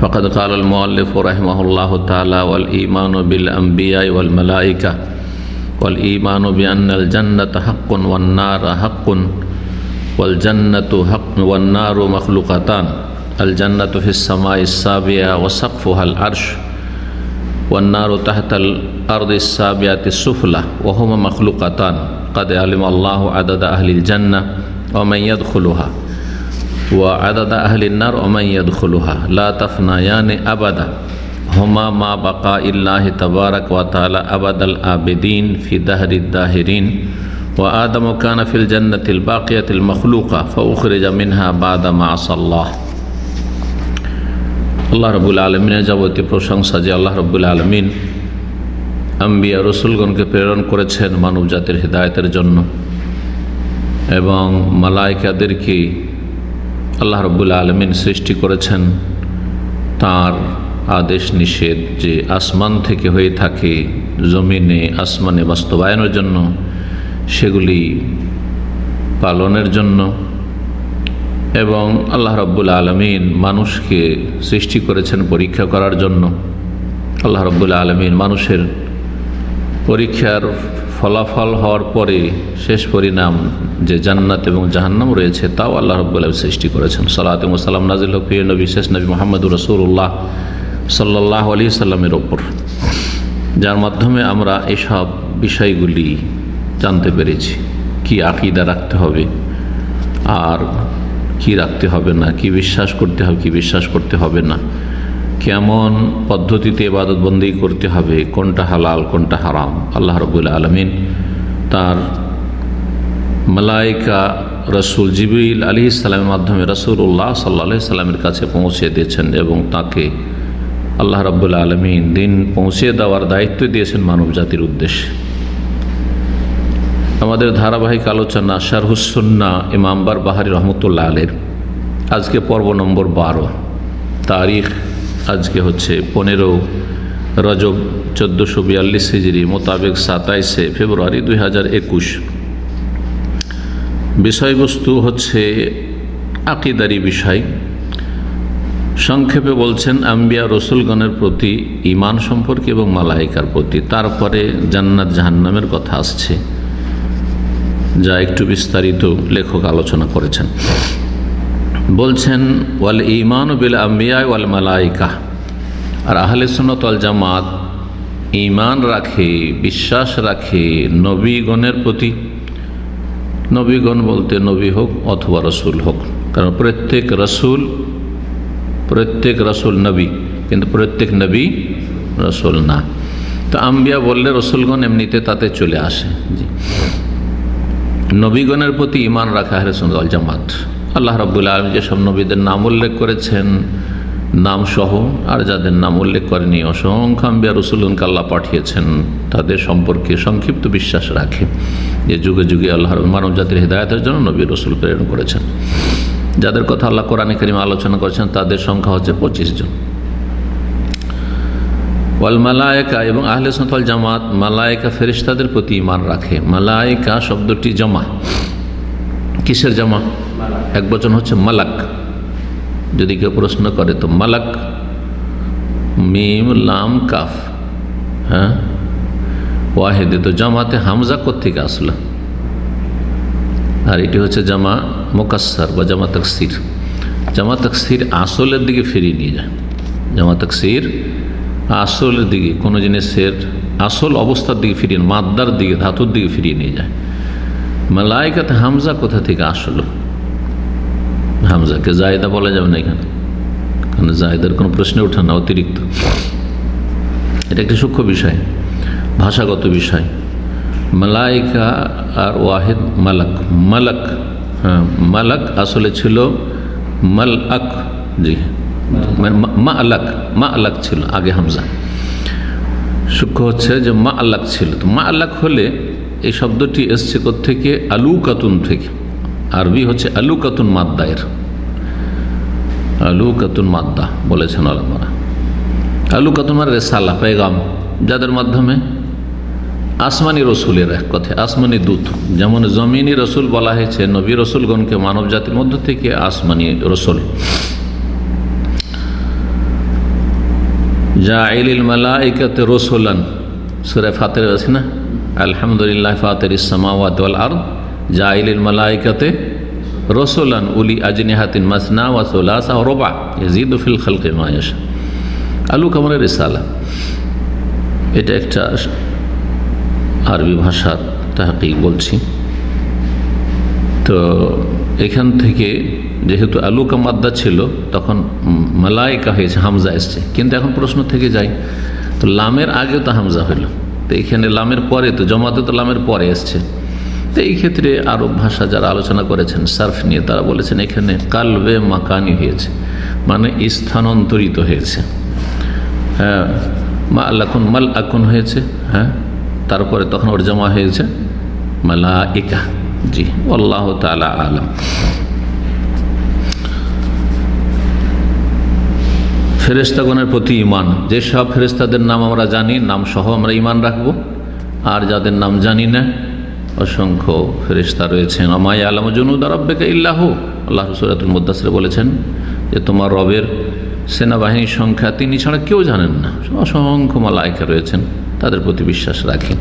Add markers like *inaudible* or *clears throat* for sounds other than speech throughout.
فقد قال المؤلف رحمه الله تعالى والإيمان بالأنبياء والملائكة والإيمان بأن الجنة حق والنار حق والجنة حق والنار مخلوقتان الجنة في السماء السابعة وسقفها العرش والنار تحت الأرض السابعة السفلى وهما مخلوقتان. قد علم الله عدد أهل الجنة ومن يدخلها. ওয়া আদাদা আহলিনার ওমাইয়াদ খোলুহা লা তাফনায়ানে আবাদা হমা মা বাকা ইল্লাহ তবারক ওয়াতালা আবাদ আল আবেদিন ফিদাহরিদ্দাহরিন ওয়া আদম কানাফিল জন্নতিল বাকিয়াতিল মখলুকা ফখরেজা মিনহা বাদা মা আসাল্লাহ আল্লাহ রবুল আলমিনের যাবতীয় প্রশংসা যে আল্লাহ রবুল আলমিন আম্বিয়া রসুলগণকে প্রেরণ করেছেন মানব জাতির হৃদায়তের জন্য। এবং মালায়িকাদেরকে আল্লাহ রব্বুল আলমিন সৃষ্টি করেছেন তার আদেশ নিষেধ যে আসমান থেকে হয়ে থাকে জমিনে আসমানে বাস্তবায়নের জন্য, সেগুলি পালনের জন্য। এবং আল্লাহ রব্বুল আলমিন মানুষকে সৃষ্টি করেছেন পরীক্ষা করার জন্য। আল্লাহ রব্বুল আলমিন মানুষের পরীক্ষার ফলাফল হওয়ার পরে শেষ পরিণাম যে জান্নাত এবং জাহান্নাম রয়েছে, তাও আল্লাহ রব্বুল সৃষ্টি করেছেন। সালাত সালাম নাজিল হক প্রিয় নবী, শেষ নবী মোহাম্মদ রসুল্লাহ সাল্লাহ আলি সাল্লামের ওপর যার মাধ্যমে আমরা এসব বিষয়গুলি জানতে পেরেছি। কি আকিদা রাখতে হবে, আর কি রাখতে হবে না, কি বিশ্বাস করতে হবে, কি বিশ্বাস করতে হবে না। কেমন পদ্ধতিতে এবাদতবন্দি করতে হবে? কোনটা হালাল, কোনটা হারাম? আল্লাহ রবুল আলমিন তার মালাইকা রসুল জিবিল আলী ইসলামের মাধ্যমে রসুল্লাহ সাল্লা সাল্লামের কাছে পৌঁছে দিয়েছেন এবং তাকে আল্লাহ রব্বুল আলমিন দিন পৌঁছে দেওয়ার দায়িত্ব দিয়েছেন মানব জাতির উদ্দেশ্যে। আমাদের ধারাবাহিক আলোচনা শারহুসন্না ইমামবার বাহারি রহমতুল্লাহ আলের আজকে পর্ব নম্বর বারো। তারিখ আজকে হচ্ছে পনেরো রজব চোদ্দোশো বিয়াল্লিশ হিজড়ি মোতাবেক সাতাইশে ফেব্রুয়ারি দুই হাজার একুশ। বিষয়বস্তু হচ্ছে আকিদারি বিষয়। সংক্ষেপে বলছেন, আম্বিয়া রসুলগণের প্রতি ইমান সম্পর্কে এবং মালাইকার প্রতি। তারপরে জান্নাত জাহান্নামের কথা আসছে। যা একটু বিস্তারিত লেখক আলোচনা করেছেন। বলছেন, ওয়াল ইমান বিল আম্বিয়া ওয়াল মালাইকা। আর আহলে সুনতল জামাত ইমান রাখে, বিশ্বাস রাখে নবীগণের প্রতি। নবীগণ বলতে নবী হোক অথবা রসুল হোক। কারণ প্রত্যেক রসুল প্রত্যেক রসুল নবী, কিন্তু প্রত্যেক নবী রসুল না। তো আম্বিয়া বললে রসুলগণ এমনিতে তাতে চলে আসে। জি। নবীগণের প্রতি ইমান রাখা হরেসুল জামাত। আল্লাহ রব্বুল আলম যেসব নবীদের নাম উল্লেখ করেছেন নাম সহ আর যাদের নাম উল্লেখ করেনি, অসংখ্য আম্বিয়া রসুলকে আল্লাহ পাঠিয়েছেন, তাদের সম্পর্কে সংক্ষিপ্ত বিশ্বাস রাখে। যে যুগে যুগে আল্লাহর মানব জাতির হৃদায়তের জন্য নবী রসুল প্রেরণ করেছেন। যাদের কথা আল্লাহ কোরআনে করিমা আলোচনা করেছেন, তাদের সংখ্যা হচ্ছে পঁচিশ জন। ওয়াল মালায়কা এবং আহলে সন্তল জামাত, মালায়কা ফেরিস্তাদের প্রতি ইমান রাখে। মালায়কা শব্দটি জমা। কিসের জমা? এক বচন হচ্ছে মালাক। যদি কেউ প্রশ্ন করে, তো মালাক? মিম, লাম, কাফ। হ্যাঁ? ওয়াহেদে, তো জামাতে হামজা কোথেকে আসলো? আর এটি হচ্ছে জামা মোকাসার বা জামা তকসির। জামা তকসির আসলের দিকে ফিরিয়ে নিয়ে যায়। জামা তকসির আসলের দিকে, কোনো জিনিসের আসল অবস্থার দিকে ফিরিয়ে, মাদ্দার দিকে, ধাতুর দিকে ফিরিয়ে নিয়ে যায়। মালাইকাতে হামজা কোথা থেকে আসলো? হামজাকে জায়দা বলা যাবে না এখানে? কারণ জায়দার কোনো প্রশ্নে ওঠে না, অতিরিক্ত। এটা একটি সূক্ষ্ম বিষয়, ভাষাগত বিষয়। মালাইকা আর ওয়াহেদ মালাক মালাক হ্যাঁ মালাক আসলে ছিল মাল আক জি মানে মা আলাক মা আলাক ছিল আগে হামজা। সূক্ষ্ম হচ্ছে যে মা আল্লাহ ছিল। তো মা আল্লাহ হলে এই শব্দটি এসছে থেকে আলু কাতুন থেকে। আরবি হচ্ছে আলু কাতুন মাদ্দায়ের। আলু কাতুন মাদ্দা বলেছেন আলমারা আলু কাতুন মানে রেসাল্লা পেগাম, যাদের মাধ্যমে আসমানি রসুলের এক কথায় আসমানি দূত। যেমন জমিনি রসুল বলা হয়েছে, নবী রসুলগণকে মানব জাতির মধ্য থেকে আসমানি রসুল। যা আইলিল মালাইকাতে রসুলান, সুরে ফাতের আছে না? আলহামদুলিল্লাহ ফাতের ইসমাওয়াত ওয়াল আরদ। যা আইলিল মালাইকাতে রসুলান উলি আজনিহাতিন মাসনা ওয়া সুলাসা রবা ইয়াজিদু ফিল খালকি মা আলু কামরের রিসালা। এটা একটা আরবি ভাষার তাহাকিক বলছি। তো এখান থেকে যেহেতু আলুকা মাদ্দা ছিল, তখন মালাইকা হয়েছে, হামজা এসছে। কিন্তু এখন প্রশ্ন থেকে যায়, তো লামের আগেও তো হামজা হইল। তো এইখানে লামের পরে, তো জমাতে তো লামের পরে এসছে। তো এই ক্ষেত্রে আরব ভাষা যারা আলোচনা করেছেন, সার্ফ নিয়ে তারা বলেছেন, এখানে কালবে মাকানি হয়েছে মানে স্থানান্তরিত হয়েছে। হ্যাঁ মা আল্লাখন মাল আকুন হয়েছে হ্যাঁ তারপরে তখন ওর জমা হয়েছে মালা ইকা জি আল্লাহ তালা আলম। ফেরেস্তাগণের প্রতি ইমান যেসব ফেরেস্তাদের নাম আমরা জানি, নাম সহ আমরা ইমান রাখব, আর যাদের নাম জানি না অসংখ্য ফেরিস্তা রয়েছেন। আমায় আলম জনুদা রব্বেকে ইল্লাহ। আল্লাহ রসুরাতুল মুদাসরে বলেছেন যে, তোমার রবের সেনাবাহিনীর সংখ্যা তিনি ছাড়া কেউ জানেন না। অসংখ্য মালায়িকা রয়েছেন, তাদের প্রতি বিশ্বাস রাখি।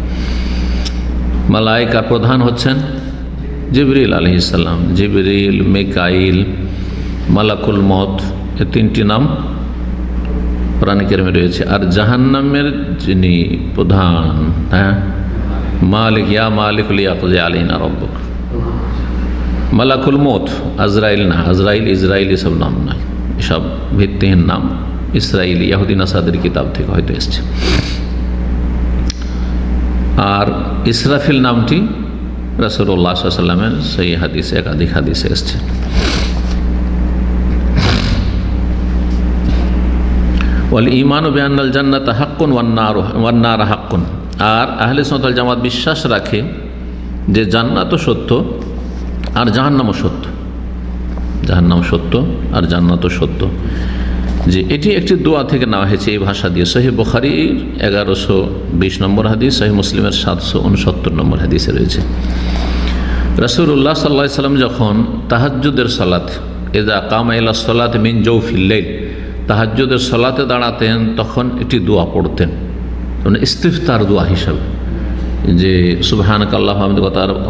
মালায়িকার প্রধান হচ্ছেন জিবরিল আলহ ইসাল্লাম জিবরিল, মেকাইল, মালাকুল মত এ তিনটি নাম প্রাণিকেরমে রয়েছে। আর জাহান্নামের যিনি প্রধান হ্যাঁ? মালিক, ইয়া মালিক, লিয়াকুজে আলিনা রব্বক। মালাকুল মত আজরাইল না, আজরাইল ইসরায়েল এসব নাম নয় এসব ভিত্তিহীন নাম। ইসরায়েল ইয়াহুদ্দিন আসাদের কিতাব থেকে হয়তো এসছে। আর ইসরাফিল নামটি রসুল্লাহ সাল্লামের সেই হাদিসে, একাধিক হাদিসে এসছে। ওয়াল ইমান বেআনাল জান্নাত হাক্কুন ওয়ান্নার ওয়ান্নার হাক্কুন। আর আহলে সন্তাল জামাত বিশ্বাস রাখে যে জান্নাতও সত্য আর জাহান্নামও সত্য। জাহান্নাম সত্য আর জান্নাতও সত্য। যে এটি একটি দোয়া থেকে নেওয়া হয়েছে এই ভাষা দিয়ে। সহি বখারির এগারোশো বিশ নম্বর হাদিস সহি মুসলিমের সাতশো উনসত্তর নম্বর হাদিসে রয়েছে। রসুল্লাহ সাল্লা সাল্লাম যখন তাহাজুদের সলাত এদা কামাইলা সলাত মিন জৌফিল্লাইল তাহাজুদের সলাতে দাঁড়াতেন, তখন একটি দোয়া পড়তেন। ইস্তিফতার দোয়া হিসাবে। যে সুবহান কাল্লাহ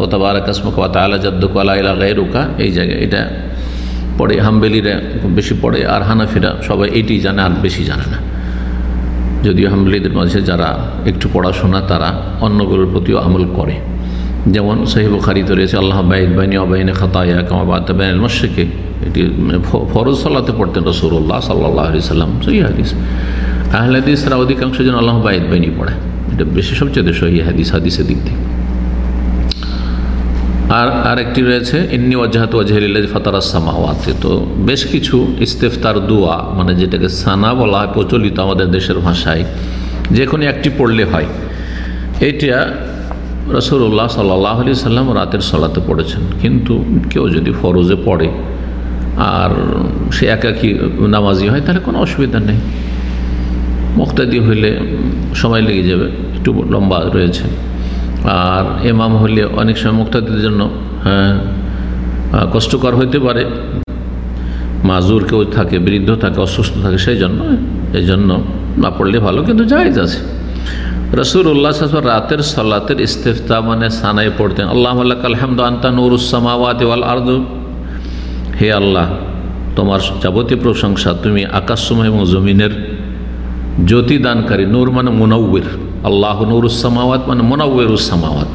ওতাবার কাসমক আলা জাদ্দুক আলা ইলা গায়রুকা, এই জায়গায় এটা পড়ে হাম্বেলিরা বেশি পড়ে, আর হানাফিরা সবাই এটি জানে, আর বেশি জানে না। যদিও হাম্বেলিদের মাঝে যারা একটু পড়াশোনা, তারা অন্যগুলোর প্রতিও আমল করে। যেমন সহিব খারিত রয়েছে, আল্লাহ বাইদ বাইনি অবাইনে খাতায়া কামাবাদ মশিকে এটি ফরজ সাল্লাতে পড়তেন রসুল্লাহ সাল্লাহ আলি সাল্লাম সহি হাদিস। আহলে হাদিসরা অধিকাংশ জন আল্লাহ বাইদ বাইনি পড়ে। এটা বেশি সবচেয়ে সহি হাদিস, হাদিসের দিক থেকে। আর আরেকটি রয়েছে, ইন্নি ওয়াজাহাত ওয়াজহিল ফাতারাস সামাওয়াতে। তো বেশ কিছু ইস্তেফতার দোয়া মানে যেটাকে সানা বলা হয়, প্রচলিত আমাদের দেশের ভাষায়, যে কোনো একটি পড়লে হয়। এইটা রসুল্লাহ সাল্লাহ আলি সাল্লাম রাতের সলাতে পড়েছেন। কিন্তু কেউ যদি ফরজে পড়ে আর সে একাকি নামাজি হয়, তাহলে কোনো অসুবিধা নেই। মুক্তাদি হইলে সময় লেগে যাবে, একটু লম্বা রয়েছে। আর এমাম হলে অনেক সময় মুক্তাদির জন্য হ্যাঁ কষ্টকর হইতে পারে। মাজুর কেউ থাকে, বৃদ্ধ থাকে, অসুস্থ থাকে, সেই জন্য, এই জন্য না পড়লে ভালো, কিন্তু জায়জ আছে। রসুল উল্লাহ রাতের সলাতের ইস্তেফতা মানে সানাই পড়তেন। আল্লাহ আলহামদ আন্তা নুরুসামাওয়াত ওয়াল আর্দ। হে আল্লাহ, তোমার যাবতীয় প্রশংসা তুমি আকাশসময় এবং জমিনের জ্যোতি দানকারী নূর মানে মুনৌর আল্লাহ নুরুসামাওয়াত মানে মুনৌরুসামাওয়াত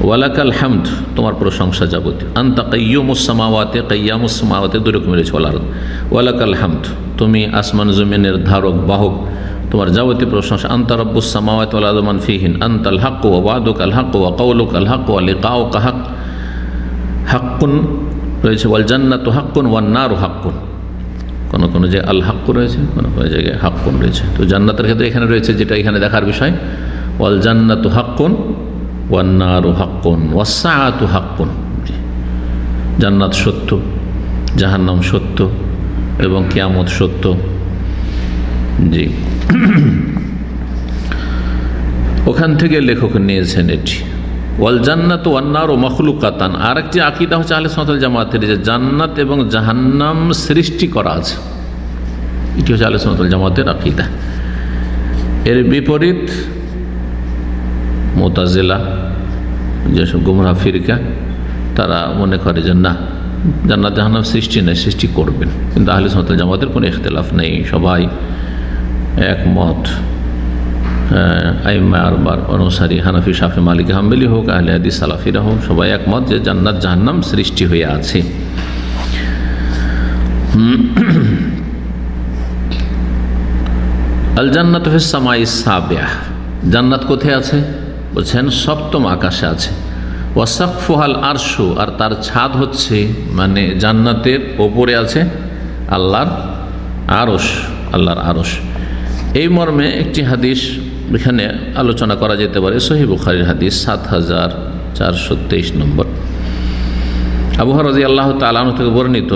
ওয়ালাকাল হামদ তোমার প্রশংসা যাবতীয় আন্তা কৈয়মুসামাওয়াতে কৈয়ামুসামাওয়াতে দুরকম রয়েছে ওয়ালার ওয়ালাকাল হামদ তুমি আসমান জমিনের ধারক বাহক তোমার যাবতীয় প্রশংসা আন্তা রব্বুসামাওয়াত ওয়ালাদমান ফিহিন আন্তাল হাক্ক ওয়া ওয়াদুক আল হাক্ক ওয়া কৌলুক আল হাক্ক ওয়া লিকাউ কাহাক হাক্কুন রয়েছে ওয়াল জান্নাত হাক্কুন ওয়ান নারু হাক্কুন কোনো কোনো জায়গায় আল হাক্কু রয়েছে, কোনো কোনো জায়গায় হাক্কুন রয়েছে। তো জান্নাতের ক্ষেত্রে এখানে রয়েছে যেটা এখানে দেখার বিষয়, ওয়াল জান্নাতু হাক্কুন ওয়ান্নারু হাক্কুন ওয়াসাআতু হাক্কুন। জান্নাত সত্য, জাহান্নাম সত্য এবং কিয়ামত সত্য। জি। ওখান থেকে লেখক নিয়েছেন এটি। ওয়াল জান্নাত ওয়ান্নার ও মখলুকাতান। আর একটি আকিদা হচ্ছে আলে সাঁতাল জামাতের যে জান্নাত এবং জাহান্নাম সৃষ্টি করা আছে। এটি হচ্ছে আলে সাঁতাল জামাতের আকিদা। এর বিপরীত মোতাজেলা যেসব গুমরা ফিরকা, তারা মনে করে যে না, জান্নাত জাহান্নাম সৃষ্টি নেই, সৃষ্টি করবেন। কিন্তু আহলে সাঁতাল জামাতের কোনো ইখতলাফ নেই, সবাই একমত। আইমা আরবার অনুসারী হানাফি, শাফি, মালিক, হাম্বেলি হোক, আহলে আদি সালাফিরা হোক, সবাই একমত যে জান্নাত জাহান্নাম সৃষ্টি হয়ে আছে। আল জান্নাত সামাই সাবিয়া জান্নাত কোথায় আছে? বলছেন, সপ্তম আকাশে আছে। ওয়াসাকফুহাল আরশু, আর তার ছাদ হচ্ছে মানে জান্নাতের ওপরে আছে আল্লাহর আরস আল্লাহর আরস এই মর্মে একটি হাদিস এখানে আলোচনা করা যেতে পারে সহি বুখারির হাদিস সাত হাজার চারশো তেইশ নম্বর। আবহাওয়া রাজি আল্লাহ তালন থেকে বর্ণিত,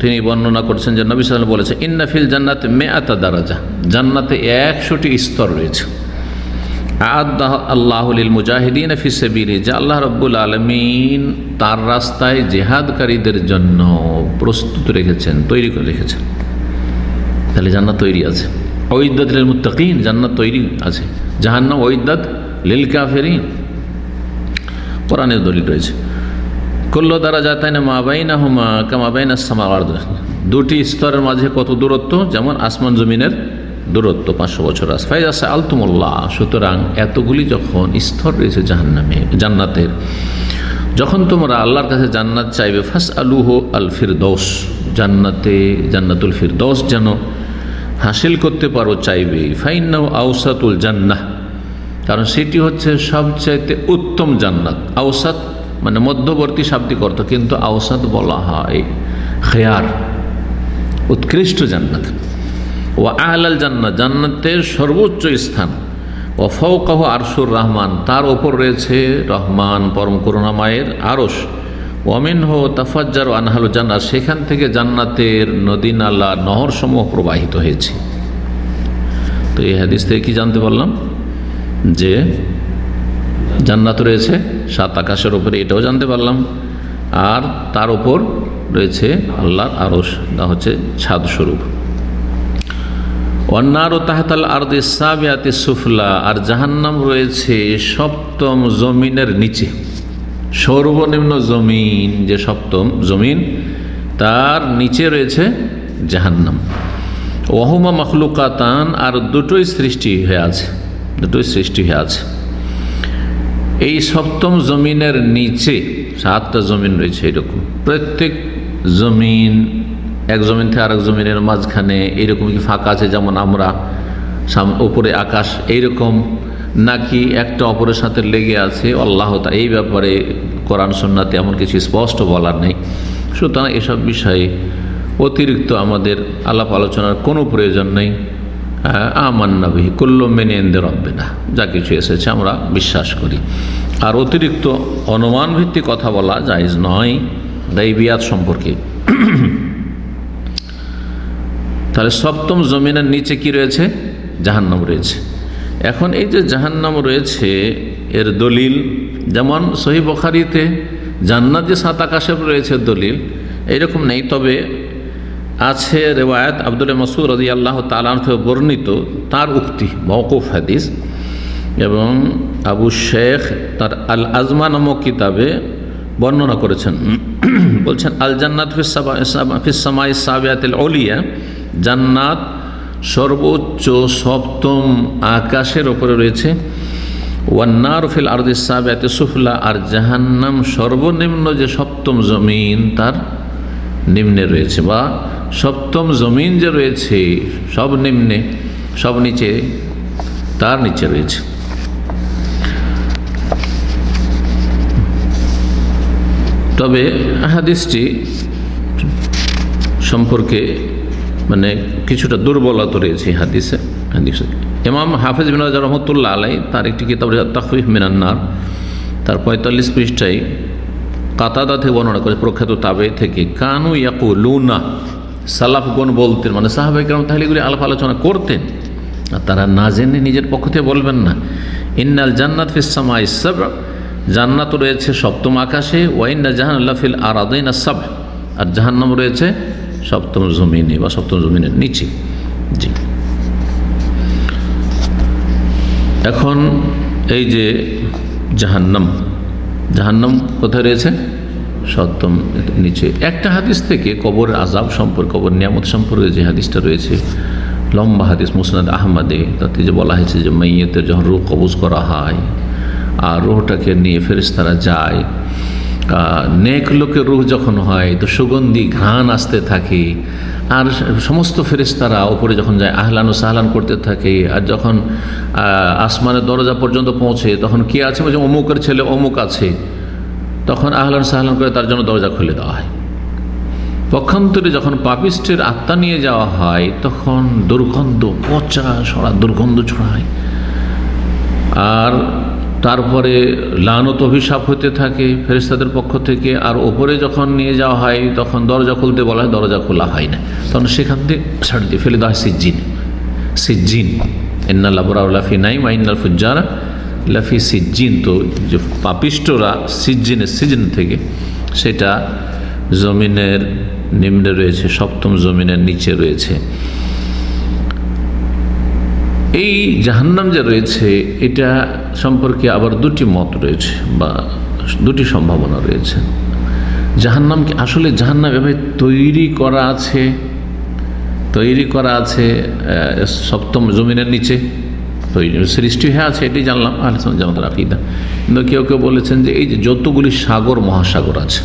তিনি বর্ণনা করছেন যে নবী সাল বলেছে ইন্নাফিল জান্নাতে মে আতা দারাজা, জান্নাতে একশোটি স্তর রয়েছে। আদাহ আল্লাহুল মুজাহিদিন ফিসেবিরি যা আল্লাহ রব্বুল আলমিন তার রাস্তায় জেহাদকারীদের জন্য প্রস্তুত রেখেছেন, তৈরি করে রেখেছেন। তাহলে জান্নাত তৈরি আছে। ঐদ্দাত লিল মুত্তাকিন, জান্নাত তৈরি আছে। জাহান্নাম ঐদ্দাত লিল কাফেরিন। কোরআনের দলিল রয়েছে। কল্ল দ্বারা যাতায় না মাবাইনা হুমা কামাবাইনা সামাওয়ার দুটি স্তরের মাঝে কত দূরত্ব? যেমন আসমান জমিনের দূরত্ব, পাঁচশো বছর আস ফাইজ আসে আলতুমুল্লাহ সুতরাং এতগুলি যখন স্তর রয়েছে জাহান্নামে, জান্নাতের, যখন তোমরা আল্লাহর কাছে জান্নাত চাইবে ফাস আলুহ আল ফিরদৌস জান্নাতে জান্নাতুল ফিরদৌস যেন হাসিল করতে পারো চাইবে। ফাইন্নাহ আউসাতুল জান্নাহ। কারণ সেটি হচ্ছে সবচাইতে উত্তম জান্নাত। আউসাত মানে মধ্যবর্তী শাব্দিক অর্থ, কিন্তু আউসাদ বলা হয় খেয়ার, উৎকৃষ্ট জান্নাত। ও আহলাল জান্নাত জান্নাতের সর্বোচ্চ স্থান। ও ফৌকাহ আরশুর রহমান, তার ওপর রয়েছে রহমান, পরম করুণামায়ের আরস ওয়ামিন হো তাফাজ্জার আনহাল জান্নাত, সেখান থেকে জান্নাতের নদী নালা নহর সমূহ প্রবাহিত হয়েছে। তো এই হাদিস থেকে কি জানতে পারলাম? যে জান্নাত রয়েছে, সাত আকাশের ওপরে এটাও জানতে পারলাম। আর তার ওপর রয়েছে আল্লাহর আরস তা হচ্ছে ছাদ স্বরূপ। অন্যার ও তাহতাল আর্দ সাবিয়াতে সুফলা, আর জাহান্নাম রয়েছে সপ্তম জমিনের নিচে। সর্বনিম্ন জমিন, যে সপ্তম জমিন, তার নিচে রয়েছে জাহান্নাম। ওহমা মখলুকাতান আর দুটোই সৃষ্টি হয়ে আছে, দুটোই সৃষ্টি হয়ে আছে। এই সপ্তম জমিনের নিচে সাতটা জমিন রয়েছে এরকম। প্রত্যেক জমিন, এক জমিন থেকে আরেক জমিনের মাঝখানে এইরকম কি ফাঁকা আছে, যেমন আমরা উপরে আকাশ, এইরকম নাকি একটা অপরের সাথে লেগে আছে? আল্লাহ তা এই ব্যাপারে কোরআন, সন্নাতে এমন কিছু স্পষ্ট বলার নেই। সুতরাং এসব বিষয়ে অতিরিক্ত আমাদের আলাপ আলোচনার কোনো প্রয়োজন নেই। আমান্নাবিহি কুল্ল মেনে এনদের রব্বে না যা কিছু এসেছে আমরা বিশ্বাস করি। আর অতিরিক্ত অনুমান ভিত্তিক কথা বলা জায়জ নয়। দাইবিয়াত সম্পর্কে। তাহলে সপ্তম জমিনের নিচে কি রয়েছে? জাহান্নাম রয়েছে। এখন এই যে জাহান্নাম রয়েছে, এর দলিল, যেমন সহি বখারিতে জান্নাত যে সাত আকাশে রয়েছে দলিল, এইরকম নেই। তবে আছে রেওয়ায়ত আব্দুল মসুদ রাজি আল্লাহ তালান থেকে বর্ণিত, তার উক্তি মৌকুফ হাদিস, এবং আবু শেখ তার আল আজমা নামক কিতাবে বর্ণনা করেছেন। বলছেন আল জান্নাত ফিসামাই সাবিয়াতিল অলিয়া জান্নাত সর্বোচ্চ সপ্তম আকাশের ওপরে রয়েছে। ওয়ান্নার ফিল আরদিস সাবিয়াতে সুফলা আর জাহান্নাম সর্বনিম্ন যে সপ্তম জমিন, তার নিম্নে রয়েছে বা সপ্তম জমিন যে রয়েছে, সব নিম্নে, সব নিচে, তার নিচে রয়েছে। তবে হাদিসটি সম্পর্কে মানে কিছুটা দুর্বলতা রয়েছে হাদিসে। হাদিসে ইমাম হাফিজ বিন রহমতুল্লাহ আলাই তার একটি কিতাব তাফিফ মিনান্নার তার পঁয়তাল্লিশ পৃষ্ঠায় কাতাদা থেকে বর্ণনা করে প্রখ্যাত তাবে থেকে, কানু ইয়াকু লুনা সালাফগণ বলতেন মানে সাহাবাইকরাম তাহলে এগুলি আলাপ আলোচনা করতেন। আর তারা না জেনে নিজের পক্ষ থেকে বলবেন না। ইন্নাল জান্নাত ফিসামা ইসাব জান্নাত রয়েছে সপ্তম আকাশে ওয়াইন্না জাহান আল্লাহ ফিল আর আদাইনা আর জাহান্নাম রয়েছে সপ্তম জমিনে বা সপ্তম জমিনের নিচে। জি। এখন এই যে জাহান্নাম জাহান্নাম কোথায় রয়েছে? সপ্তম নিচে। একটা হাদিস থেকে কবর আজাব সম্পর্কে, কবর নিয়ামত সম্পর্কে যে হাদিসটা রয়েছে, লম্বা হাদিস মুসনাদ আহমদে, তাতে যে বলা হয়েছে যে মাইয়েতের যখন রোগ কবজ করা হয়, আর রোহটাকে নিয়ে ফেরিস্তারা যায় নেক লোকের রুহ যখন হয়, তো সুগন্ধি ঘ্রাণ আসতে থাকে। আর সমস্ত ফেরিস্তারা ওপরে যখন যায়, আহলান ও সাহলান করতে থাকে। আর যখন আসমানের দরজা পর্যন্ত পৌঁছে, তখন কে আছে? বলছে, অমুকের ছেলে অমুক আছে। তখন আহলান সাহলান করে তার জন্য দরজা খুলে দেওয়া হয়। পক্ষান্তরে যখন পাপিস্টের আত্মা নিয়ে যাওয়া হয়, তখন দুর্গন্ধ, পচা, সরা দুর্গন্ধ ছড়ায়। আর তারপরে লানত অভিশাপ হতে থাকে ফেরিস্তাদের পক্ষ থেকে, আর ওপরে যখন নিয়ে যাওয়া হয়, তখন দরজা খুলতে বলা হয়, দরজা খোলা হয় না। তখন সেখান থেকে ছাড় দিয়ে ফেলে দেওয়া হয় সিজ্জিন। সিজ্জিন ইন্না লাফি নাইম আইনাল ফুজ্জারা লাফি সিজ্জিন। তো যে পাপিষ্টরা সিজ্জিনের সিজন থেকে, সেটা জমিনের নিম্নে রয়েছে, সপ্তম জমিনের নিচে রয়েছে। এই জাহান্নাম যে রয়েছে, এটা সম্পর্কে আবার দুটি মত রয়েছে বা দুটি সম্ভাবনা রয়েছে। জাহান্নাম কি আসলে জাহান্নাম এভাবে তৈরি করা আছে? তৈরি করা আছে সপ্তম জমিনের নিচে? তৈরি, সৃষ্টি হয়ে আছে এটি জানলাম আলোচনা জামাত রাফিদা কিন্তু কেউ কেউ বলেছেন যে এই যে যতগুলি সাগর, মহাসাগর আছে,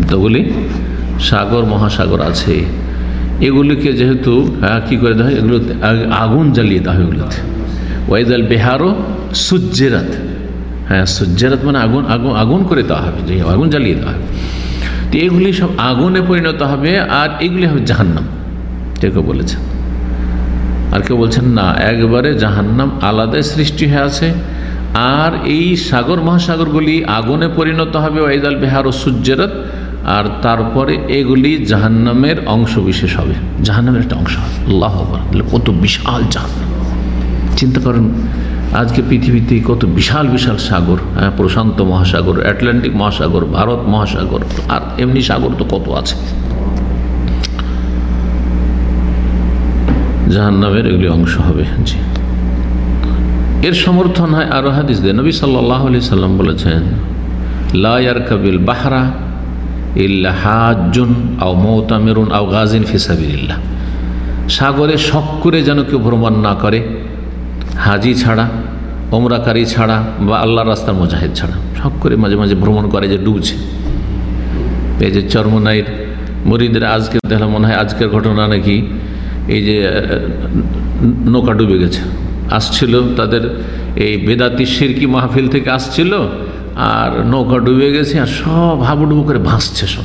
যতগুলি সাগর, মহাসাগর আছে এগুলিকে যেহেতু হ্যাঁ, কী করে দেওয়া হয় এগুলো আগুন জ্বালিয়ে দেওয়া হয় এগুলোতে। ওয়াইদাল বেহারও সূর্যেরাত হ্যাঁ সূর্যেরাত মানে আগুন আগুন আগুন করে দেওয়া হবে যে আগুন জ্বালিয়ে দেওয়া হবে। তো এগুলি সব আগুনে পরিণত হবে আর এগুলি হবে জাহান্নাম কেউ কেউ বলেছেন। আর কেউ বলছেন না একবারে জাহান্নাম আলাদাই সৃষ্টি হয়ে আছে। আর এই সাগর মহাসাগরগুলি আগুনে পরিণত হবে ওয়াইদাল বেহার ও সূর্যেরাত আর তারপরে এগুলি জাহান্নামের অংশ বিশেষ হবে। জাহান্নামের একটা অংশ হবে। আল্লাহ কত বিশাল জাহান্নাম। চিন্তা করেন, আজকে পৃথিবীতে কত বিশাল বিশাল সাগর হ্যাঁ প্রশান্ত মহাসাগর, অ্যাটলান্টিক মহাসাগর, ভারত মহাসাগর, আর এমনি সাগর তো কত আছে। জাহান্নামের এগুলি অংশ হবে, জি। এর সমর্থন হয় আরও হাদিস দে নবী সাল্লাহ আলি সাল্লাম বলেছেন লায়ার কাবিল বাহরা ইল্লা হাজুন আও মৌতামেরুন আও গাজিন ফিসাবিল্লাহ সাগরে শখ করে যেন কেউ ভ্রমণ না করে, হাজি ছাড়া ওমরাকারী ছাড়া বা আল্লাহ রাস্তার মজাহেদ ছাড়া শখ করে মাঝে মাঝে ভ্রমণ করে যে ডুবছে। এই যে চর্মনাইয়ের মরিদের আজকে দেখলাম মনে হয় আজকের ঘটনা নাকি এই যে নৌকা ডুবে গেছে। আসছিল তাদের এই বেদাতি সিরকি মাহফিল থেকে আসছিল আর নৌকা ডুবে গেছে আর সব হাবুডুবু করে ভাসছে সব।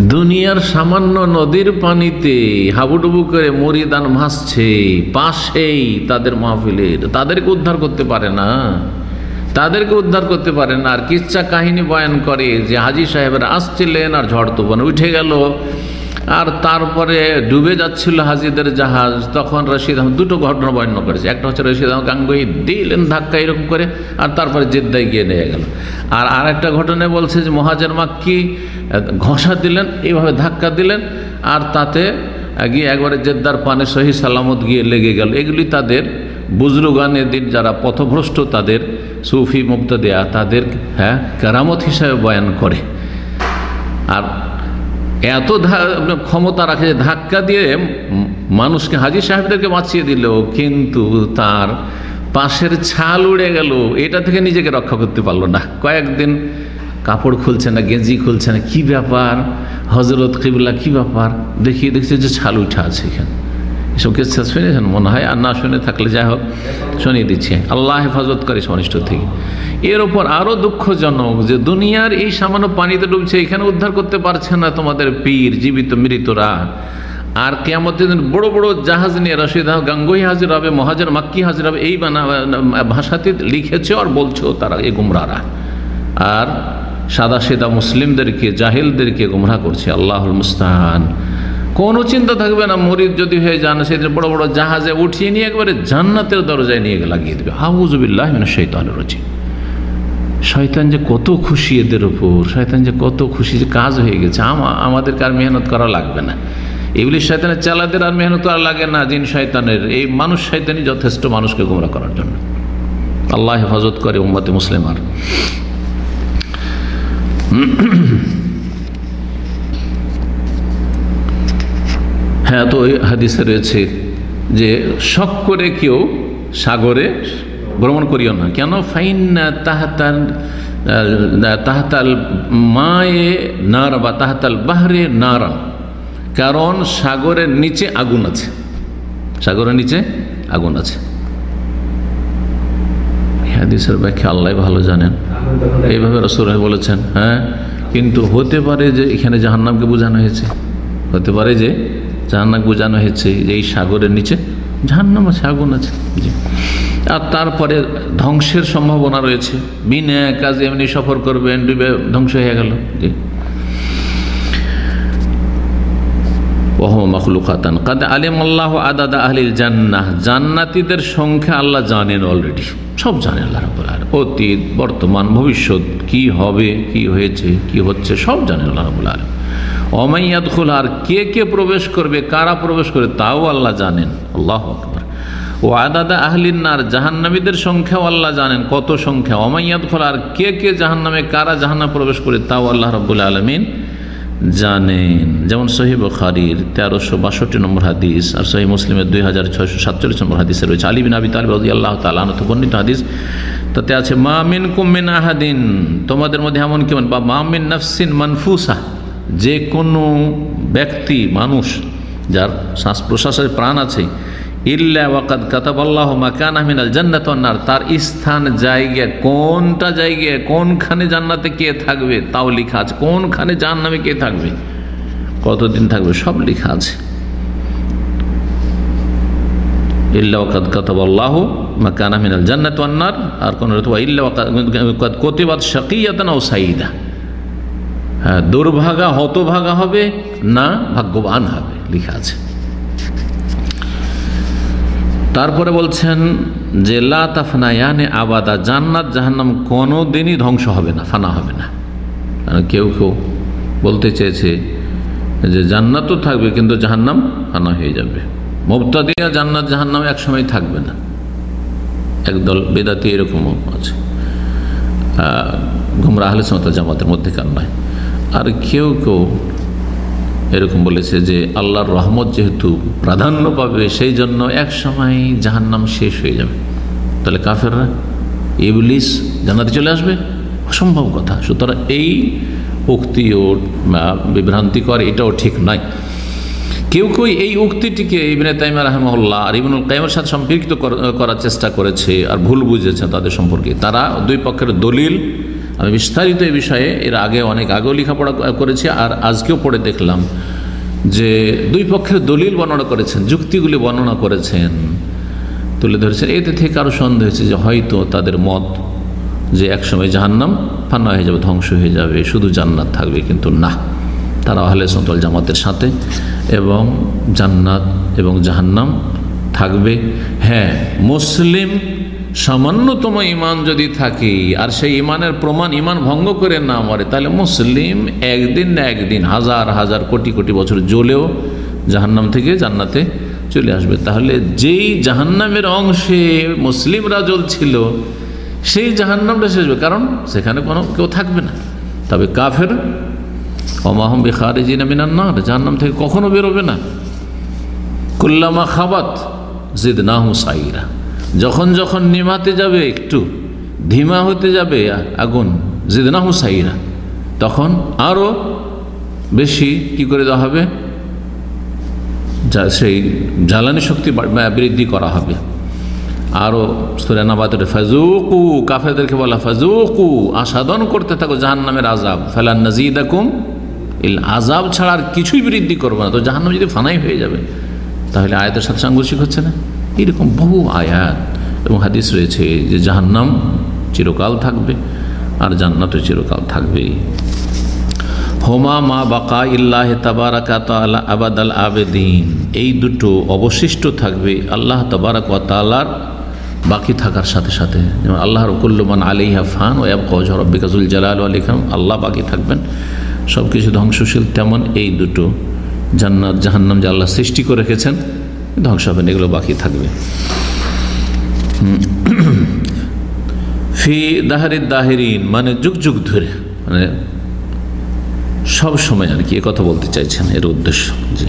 দুনিয়ার সামান্য নদীর পানিতে হাবুডুবু করে মরিদান ভাসছে, পাশেই তাদের মাহফিলের। তাদেরকে উদ্ধার করতে পারে না। তাদেরকে উদ্ধার করতে পারে না। আর কিচ্ছা কাহিনী বয়ান করে যে হাজি সাহেবের আসছিলেন আর ঝড় তুফান উঠে গেল। আর তারপরে ডুবে যাচ্ছিল হাজিদের জাহাজ, তখন রশিদ আহমদ দুটো ঘটনা বর্ণনা করেছে। একটা হচ্ছে রশিদ আহমদ গাঙ্গুই দিলেন ধাক্কা এরকম করে, আর তারপরে জেদ্দায় গিয়ে নিয়ে গেল। আর আর একটা ঘটনায় বলছে যে মহাজের মাক্কি ঘষা দিলেন, এইভাবে ধাক্কা দিলেন, আর তাতে গিয়ে একবারে জেদ্দার পানে সহি সালামত গিয়ে লেগে গেল। এগুলি তাদের বুজরুগানের দিন যারা পথভ্রষ্ট, তাদের সুফি মুক্ত দেয়া তাদের হ্যাঁ কেরামত হিসাবে বয়ান করে। আর এত ক্ষমতা রাখে যে ধাক্কা দিয়ে মানুষকে হাজির সাহেবদেরকে বাঁচিয়ে দিল, কিন্তু তার পাশের ছাল উড়ে গেল। এটা থেকে নিজেকে রক্ষা করতে পারল না। কয়েকদিন কাপড় খুলছে না, গেঞ্জি খুলছে না, কী ব্যাপার? হজরত কিবলা কি ব্যাপার? দেখিয়ে দেখছে যে ছাল উঠা আছে এখানে। এসব শুনেছেন মনে হয় আর না শুনে থাকলে যাই হোক, শুনিয়ে দিচ্ছে। আল্লাহ হেফাজত করে অনিষ্ট থেকে। এর ওপর আরও দুঃখজনক যে দুনিয়ার এই সামান্য পানিতে ডুবছে, এখানে উদ্ধার করতে পারছে না তোমাদের পীর, জীবিত মৃতরা। আর দিন বড় বড় জাহাজ নিয়ে রশিদ গাঙ্গুই হাজির হবে মহাজের মাক্কি হাজির হবে, এই বানা ভাষাতে লিখেছে আর বলছেও তারা, এই গুমরারা আর সাদা সেদা মুসলিমদেরকে, জাহিলদেরকে গুমরা করছে, আল্লাহুল মুস্তাহান। কোনো চিন্তা থাকবে না, মরিদ যদি হয়ে যান, সেদিন বড় বড় জাহাজে উঠিয়ে নিয়ে একবারে জান্নাতের দরজায় নিয়ে লাগিয়ে দেবে। হাউজুবিল্লাহ মানে শৈতান রচি শয়তান যে কত খুশি এদের ওপর শয়তান যে কত খুশি যে কাজ হয়ে গেছে আমাদেরকে আর মেহনত করা লাগবে না। এগুলি শয়তানের চালাদের আর মেহনত করা লাগে না, জিন শয়তানের। এই মানুষ শয়তানই যথেষ্ট মানুষকে গুমরা করার জন্য। আল্লাহ হেফাজত করে উম্মতে মুসলিম হ্যাঁ তো ওই হাদিসে রয়েছে যে শখ করে কেউ সাগরে ভ্রমণ করিও না। কেন? ফাইন তাহাতাল তাহাতাল মায়ে নার বা তাহাতাল বাহরে নারান কারণ সাগরের নিচে আগুন আছে। সাগরের নিচে আগুন আছে। হাদিসের ব্যাখ্যা আল্লাহ ভালো জানেন। এইভাবে রসুর বলেছেন হ্যাঁ কিন্তু হতে পারে যে এখানে জাহান্নামকে বোঝানো হয়েছে। হতে পারে যে জাহান্নাম বোঝানো হয়েছে যে এই সাগরের নিচে, জাহান্নাম আছে, আগুন আছে। জি। আর তারপরে ধ্বংসের সম্ভাবনা রয়েছে। বিনা কাজে এমনি সফর করবেন, ডুবে ধ্বংস হয়ে গেল। জি। জান্নাতিদের সংখ্যা আল্লাহ জানেন অলরেডি সব জানেন আল্লাহ রাবুল অতীত, বর্তমান, ভবিষ্যৎ, কি হবে, কি হয়েছে, কি হচ্ছে, সব জানেন আল্লাহ রাবুল আলম অমাইয়াদ খুল আর কে কে প্রবেশ করবে, কারা প্রবেশ করবে তাও আল্লাহ জানেন। আল্লাহ আকবর। ও আদাদা আহলিনার জাহান্নামীদের সংখ্যাও আল্লাহ জানেন। কত সংখ্যা? অমাইয়াদ খোল আর কে কে জাহান্নামে, কারা জাহান্নাম প্রবেশ করে, তাও আল্লাহ রব্বুল আলমিন জানেন। যেমন সহি বখারির তেরোশো বাষট্টি নম্বর হাদিস আর সহি মুসলিমের দুই হাজার ছয়শো সাতচল্লিশ নম্বর হাদিসে রয়েছে। আলিবিন আবি তালিব আল্লাহ তালানত বর্ণিত হাদিস, তাতে আছে মামিন কুমিন আহাদিন। তোমাদের মধ্যে এমন কেমন বা মামিন নফসিন মানফুসা। যে কোনো ব্যক্তি, মানুষ, যার শ্বাস প্রশ্বাসের প্রাণ আছে ইল্লা ওয়াকাদ মাকান আহমিনাল জান্নাতনার তার স্থান, জায়গা, কোনটা জায়গায় কোনখানে জান্নাতে কে থাকবে, তাও লেখা আছে। কোনখানে জাহান্নামে কে থাকবে, কতদিন থাকবে, সব লেখা আছে। জান্নাতনার আর ও হ্যাঁ দুর্ভাগা, হতভাগা হবে না, ভাগ্যবান হবে, লেখা আছে। তারপরে বলছেন যে লাফনায়ানে আবাদা, জান্নাত জাহান্নাম কোনো দিনই ধ্বংস হবে না, ফানা হবে না। কেউ কেউ বলতে চেয়েছে যে জান্নাতও থাকবে, কিন্তু জাহান্নাম ফানা হয়ে যাবে। মুক্তা দিয়া জান্নাত জাহান্নাম একসময় থাকবে না। একদল বেদাতি এরকমও আছে। ঘুমরা আহলে সমতা জামাতের মধ্যেকার নয়। আর কেউ কেউ এরকম বলেছে যে আল্লাহর রহমত যেহেতু প্রাধান্য পাবে, সেই জন্য এক সময় জাহান্নাম শেষ হয়ে যাবে। তাহলে কাফেররা, ইবলিস জানাতে চলে আসবে? অসম্ভব কথা। সুতরাং এই উক্তি ও বিভ্রান্তিকর এটাও ঠিক নয়। কেউ কেউ এই উক্তিটিকে ইবনে তাইমা রহমল্লাহ আর ইবনুল কাইমের সাথে সম্পৃক্ত করার চেষ্টা করেছে আর ভুল বুঝেছে তাদের সম্পর্কে। তারা দুই পক্ষের দলিল আমি বিস্তারিত এই বিষয়ে এর আগে অনেক আগেও লেখাপড়া করেছি আর আজকেও পড়ে দেখলাম যে দুই পক্ষের দলিল বর্ণনা করেছেন, যুক্তিগুলি বর্ণনা করেছেন, তুলে ধরেছেন। এতে থেকে আরও সন্দেহ হয়েছে যে হয়তো তাদের মত যে একসময় জাহান্নাম ফান্না হয়ে যাবে, ধ্বংস হয়ে যাবে, শুধু জান্নাত থাকবে, কিন্তু না। তারা আহলে সন্তল জামাতের সাথে এবং জান্নাত এবং জাহান্নাম থাকবে। হ্যাঁ মুসলিম সামান্যতম ইমান যদি থাকে, আর সেই ইমানের প্রমাণ ইমান ভঙ্গ করে না মরে, তাহলে মুসলিম একদিন না একদিন, হাজার হাজার কোটি কোটি বছর জ্বলেও জাহান্নাম থেকে জান্নাতে চলে আসবে। তাহলে যেই জাহান্নামের অংশে মুসলিমরা জ্বলছিল, সেই জাহান্নামটা শেষ হবে। কারণ সেখানে কোনো কেউ থাকবে না। তবে কাফের অমাহম বেখারেজিনা মিনান্নার জাহান্নাম থেকে কখনো বেরোবে না। কুল্লামা খাবাত জিদ না হুসাইরা যখন যখন নিমাতে যাবে একটু, ধিমা হতে যাবে আগুন জিদনা হুসাইরা তখন আরও বেশি কি করে দেওয়া হবে? সেই জ্বালানি শক্তি বৃদ্ধি করা হবে। আরও সুরেনাবাদের ফাজুকু কাফেদেরকে বলা ফাজুকু আসাদন করতে থাকো জাহান নামের আজাব ফেলান নাজিদাকুম এই আজাব ছাড়া আর কিছুই বৃদ্ধি করব না। তো জাহান্নাম যদি ফানাই হয়ে যাবে, তাহলে আয়াতের সাথে সাংঘর্ষিক হচ্ছে না? এরকম বহু আয়াত এবং হাদিস রয়েছে যে জাহান্নাম চিরকাল থাকবে আর জান্নাতও চিরকাল থাকবেই। হোমা মা বাকা ইল্লাহ তাবারাকাত আবাদ আল আবেদিন। এই দুটো অবশিষ্ট থাকবে আল্লাহ তাবারাক তালার বাকি থাকার সাথে সাথে। যেমন আল্লাহর কুল্লমান আলিহা ফান ও আব কজরব্বিকাজুল জালাল আলী খান আল্লাহ বাকি থাকবেন। সব কিছু ধ্বংসশীল, তেমন এই দুটো জান্নাত জাহান্নাম যে আল্লাহ সৃষ্টি করে রেখেছেন। ধ্বংস হবেন এগুলো বাকি থাকবে। ফি দাহারির দাহেরিন মানে যুগ যুগ ধরে মানে সব সময় আর কি এ কথা বলতে চাইছেন, এর উদ্দেশ্য জি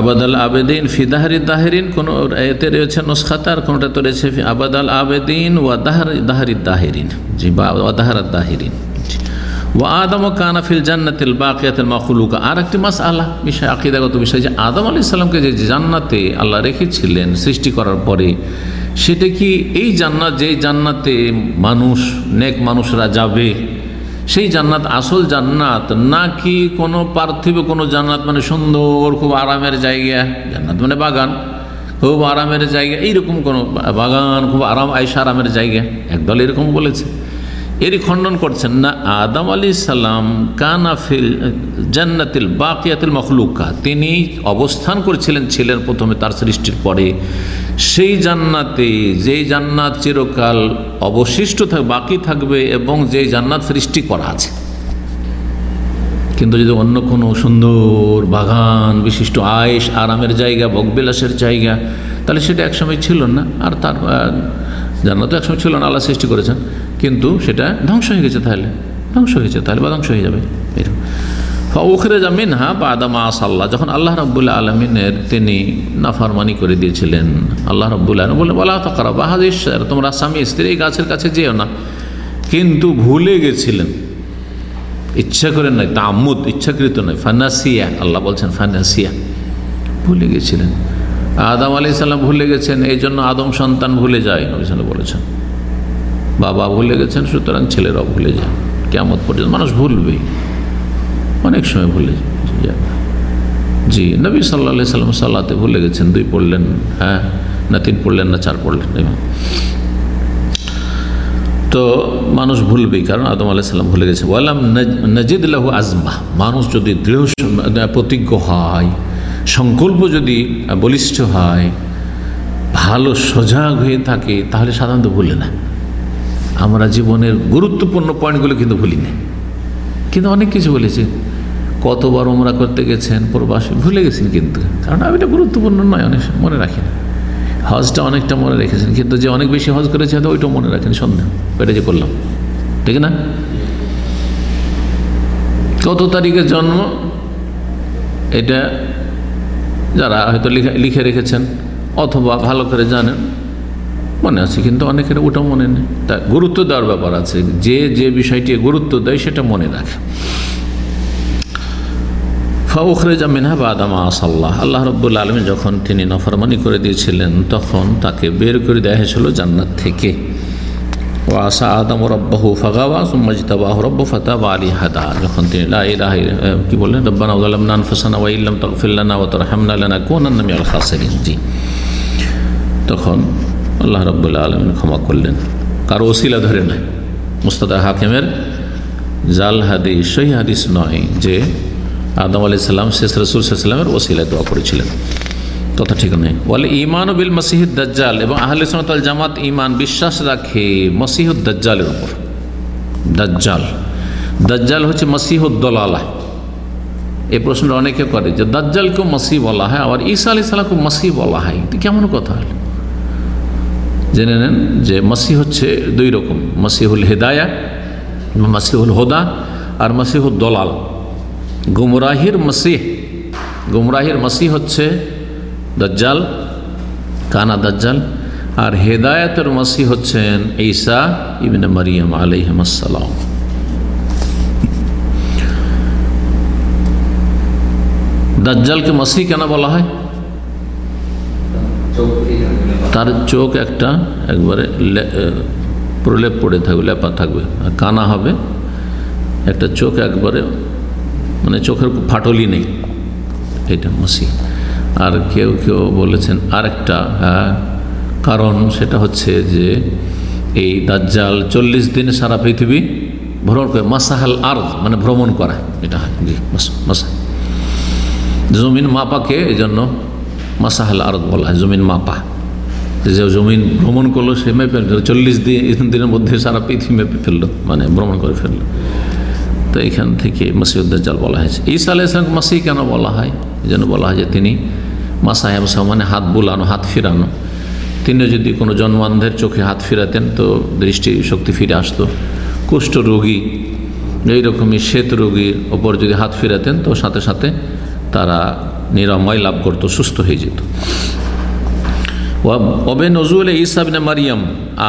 আবাদ আল আবেদিন ফিদাহারি দাহেরিন, কোন এতে রয়েছে নসখাতা আর কোনটা তো রয়েছে আবাদ আল আবেদিন ওয়া দাহার দাহারি দাহেরিন, জি বা দাহার দাহেরিন। ও আদম ও কানাফিল জান্নাতিল বাকিয়াতিল মাখলুকা। আর একটি মাস আল্লাহ বিষয়, আকিদাগত বিষয় যে আদম আলি সাল্লামকে যে জান্নাতে আল্লাহ রেখেছিলেন সৃষ্টি করার পরে, সেটা কি এই জান্নাত, যেই জান্নাতে মানুষ, নেক মানুষরা যাবে, সেই জান্নাত, আসল জান্নাত, নাকি কোনো পার্থিব কোনো জান্নাত মানে সুন্দর, খুব আরামের জায়গা, জান্নাত মানে বাগান, খুব আরামের জায়গা, এইরকম কোনো বাগান, খুব আরাম আয়সা আরামের জায়গা, একদল এরকম বলেছে। এরই খণ্ডন করছেন না, আদম আলী সাল্লাম কানাফিল জান্নাতিল বাকিয়াতিল মখলুকা। তিনি অবস্থান করেছিলেন ছিলেন প্রথমে তার সৃষ্টির পরে। সেই জান্নাতে, যেই জান্নাত চিরকাল অবশিষ্ট থাকবে বাকি থাকবে এবং যে জান্নাত সৃষ্টি করা আছে। কিন্তু যদি অন্য কোনো সুন্দর বাগান, বিশিষ্ট আয়েস আরামের জায়গা বকবিলাসের জায়গা, তাহলে সেটা একসময় ছিল না। আর তার জান্নাত একসময় ছিল না, আল্লাহ সৃষ্টি করেছেন। কিন্তু সেটা ধ্বংস হয়ে গেছে তাহলে। ধ্বংস হয়েছে তাহলে বা ধ্বংস হয়ে যাবে। এরকম। ফখরে জামিন হা বা আদামা আসাল্লাহ যখন আল্লাহ রব্বুল্লাহ আলমিনের তিনি নাফারমানি করে দিয়েছিলেন, আল্লাহ রব্বুল্লাহ বলে বলা তো খারাপ বাহাদিস তোমরা স্বামী স্ত্রী এই গাছের কাছে যেও না। কিন্তু ভুলে গেছিলেন। ইচ্ছা করে নয় তামুদ ইচ্ছাকৃত নয় ফানাসিয়া, আল্লাহ বলছেন ফানাসিয়া। ভুলে গেছিলেন। আদাম আলি সাল্লাম ভুলে গেছেন এই জন্য আদম সন্তান ভুলে যায় নবিসাল বলেছেন। বাবা ভুলে গেছেন, সুতরাং ছেলেরাও ভুলে যায়। কেমন পর্যন্ত মানুষ ভুলবেই। অনেক সময় ভুলে যায়। জি, নবী সাল্লা সাল্লাম সাল্লাতে ভুলে গেছেন, দুই পড়লেন হ্যাঁ? না, তিন পড়লেন, না, চার পড়লেন তো মানুষ ভুলবেই, কারণ আদম আলাইসাল্লাম ভুলে গেছে। বললাম নজিদুল্লাহু আজমা। মানুষ যদি দৃঢ় প্রতিজ্ঞ হয়, সংকল্প যদি বলিষ্ঠ হয়, ভালো, সজাগ হয়ে থাকে, তাহলে সাধারণত ভুলে না। আমরা জীবনের গুরুত্বপূর্ণ পয়েন্টগুলো কিন্তু ভুলি না কিন্তু অনেক কিছু বলেছে। কতবার ওমরা করতে গেছেন, প্রবাসী ভুলে গেছেন কিন্তু। কারণ আমি এটা গুরুত্বপূর্ণ নয়, অনেক মনে রাখি না। হজটা অনেকটা মনে রেখেছেন, কিন্তু যে অনেক বেশি হজ করেছে, হয়তো ওইটাও মনে রাখেন, সন্দেহ। এটা যে করলাম। ঠিক না? কত তারিখে জন্ম? এটা যারা হয়তো লিখে লিখে রেখেছেন, অথবা ভালো করে জানেন মনে আছে, কিন্তু অনেকের ওটা মনে নেই। তা গুরুত্ব দেওয়ার ব্যাপার আছে। যে যে বিষয়টি গুরুত্ব দেয়, সেটা মনে রাখে। ফাউখরেজা মিনহা বা আদামা আসাল্লাহ। আল্লাহ রব্বুল আলমী যখন তিনি নফরমানি করে দিয়েছিলেন, তখন তাকে বের করে দেওয়া হয়েছিল জান্নাত থেকে। ও আসা আদম রব্বাহু ফাগাওয়া সুম্মাজিতাবাহ রব্ব ফতাব আলী হাদা। যখন তিনি কি বললেন? রব্বানা উদ্লাম নান ফসানা ওয়াইল্লাম তকফিল্লানা ও তরহামনাল্লানা কোন নামি আল খাসেরিন। জি। তখন আল্লাহ রব্বুল্লা আলমিন ক্ষমা করলেন। কারও ওসিলা ধরে নাই। মুস্তাদা হাকিমের জাল হাদিস, সহি হাদিস নয় যে আদম আলি সাল্লাম শেষ রসুল সাল্লামের ওসিলায় দোয়া করেছিলেন। তথা ঠিক নেই। বলে ইমান বিল মসিহুদ দাজ্জাল, এবং আহলে সনতাল জামাত ইমান বিশ্বাস রাখে মসিহুদ দাজ্জালের উপর। দাজ্জাল। দাজ্জাল হচ্ছে মসিহুদ্দলালা এই প্রশ্নটা অনেকে করে যে দাজ্জালকেও মসি বলা হয়? আবার ঈসা আলি সাল্লামকে মসি বলা হয়? কেমন কথা হলো? জেনে নেন যে মাসি হচ্ছে দুই রকম, মাসিহুল হেদায়া, মাসিহুল হোদা আর মাসিহুল দলাল। গুমরাহির মসিহ গুমরাহির মসিহ হচ্ছে দজ্জাল, কানা দজ্জাল। আর হেদায়তের মাসি হচ্ছেন ঈসা ইবিন মারিয়াম আলহমসালাম দাজ্জালকে মসি কেন বলা হয়? তার চোখ একটা একবারে প্রলেপ পড়ে থাকবে, লেপা থাকবে। আর কানা হবে, একটা চোখ একবারে মানে চোখের ফাটলি নেই। এটা মাসি আর কেউ কেউ বলেছেন, আরেকটা কারণ সেটা হচ্ছে যে এই দাজ্জাল চল্লিশ দিনে সারা পৃথিবী ভ্রমণ করে, মাসাহাল আর মানে ভ্রমণ করা এটা হয়, জি জমিন মাপাকে এই জন্য মাসাহাল আরত বলা হয়, জমিন মাপা। যে জমিন ভ্রমণ করল, সে মেপে চল্লিশ দিন দিনের মধ্যে সারা পৃথিবী মেপে ফেলল মানে ভ্রমণ করে ফেলল। তো এখান থেকে মাসিউদ্দাল বলা হয়েছে। ঈসা আলাহ ইসলামকে মাসি কেন বলা হয়? এই জন্য বলা হয় যে তিনি মাসাহেব মানে হাত বুলানো, হাত ফিরানো। তিনি যদি কোনো জন্মান্ধের চোখে হাত ফিরাতেন, তো দৃষ্টি শক্তি ফিরে আসতো। কুষ্ঠ রোগী, এইরকমই শ্বেত রোগীর ওপর যদি হাত ফিরাতেন, তো সাথে সাথে তারা নিরাময় লাভ করত, সুস্থ হয়ে যেত। অবে নজরুল ইসাবিনে মারিয়াম,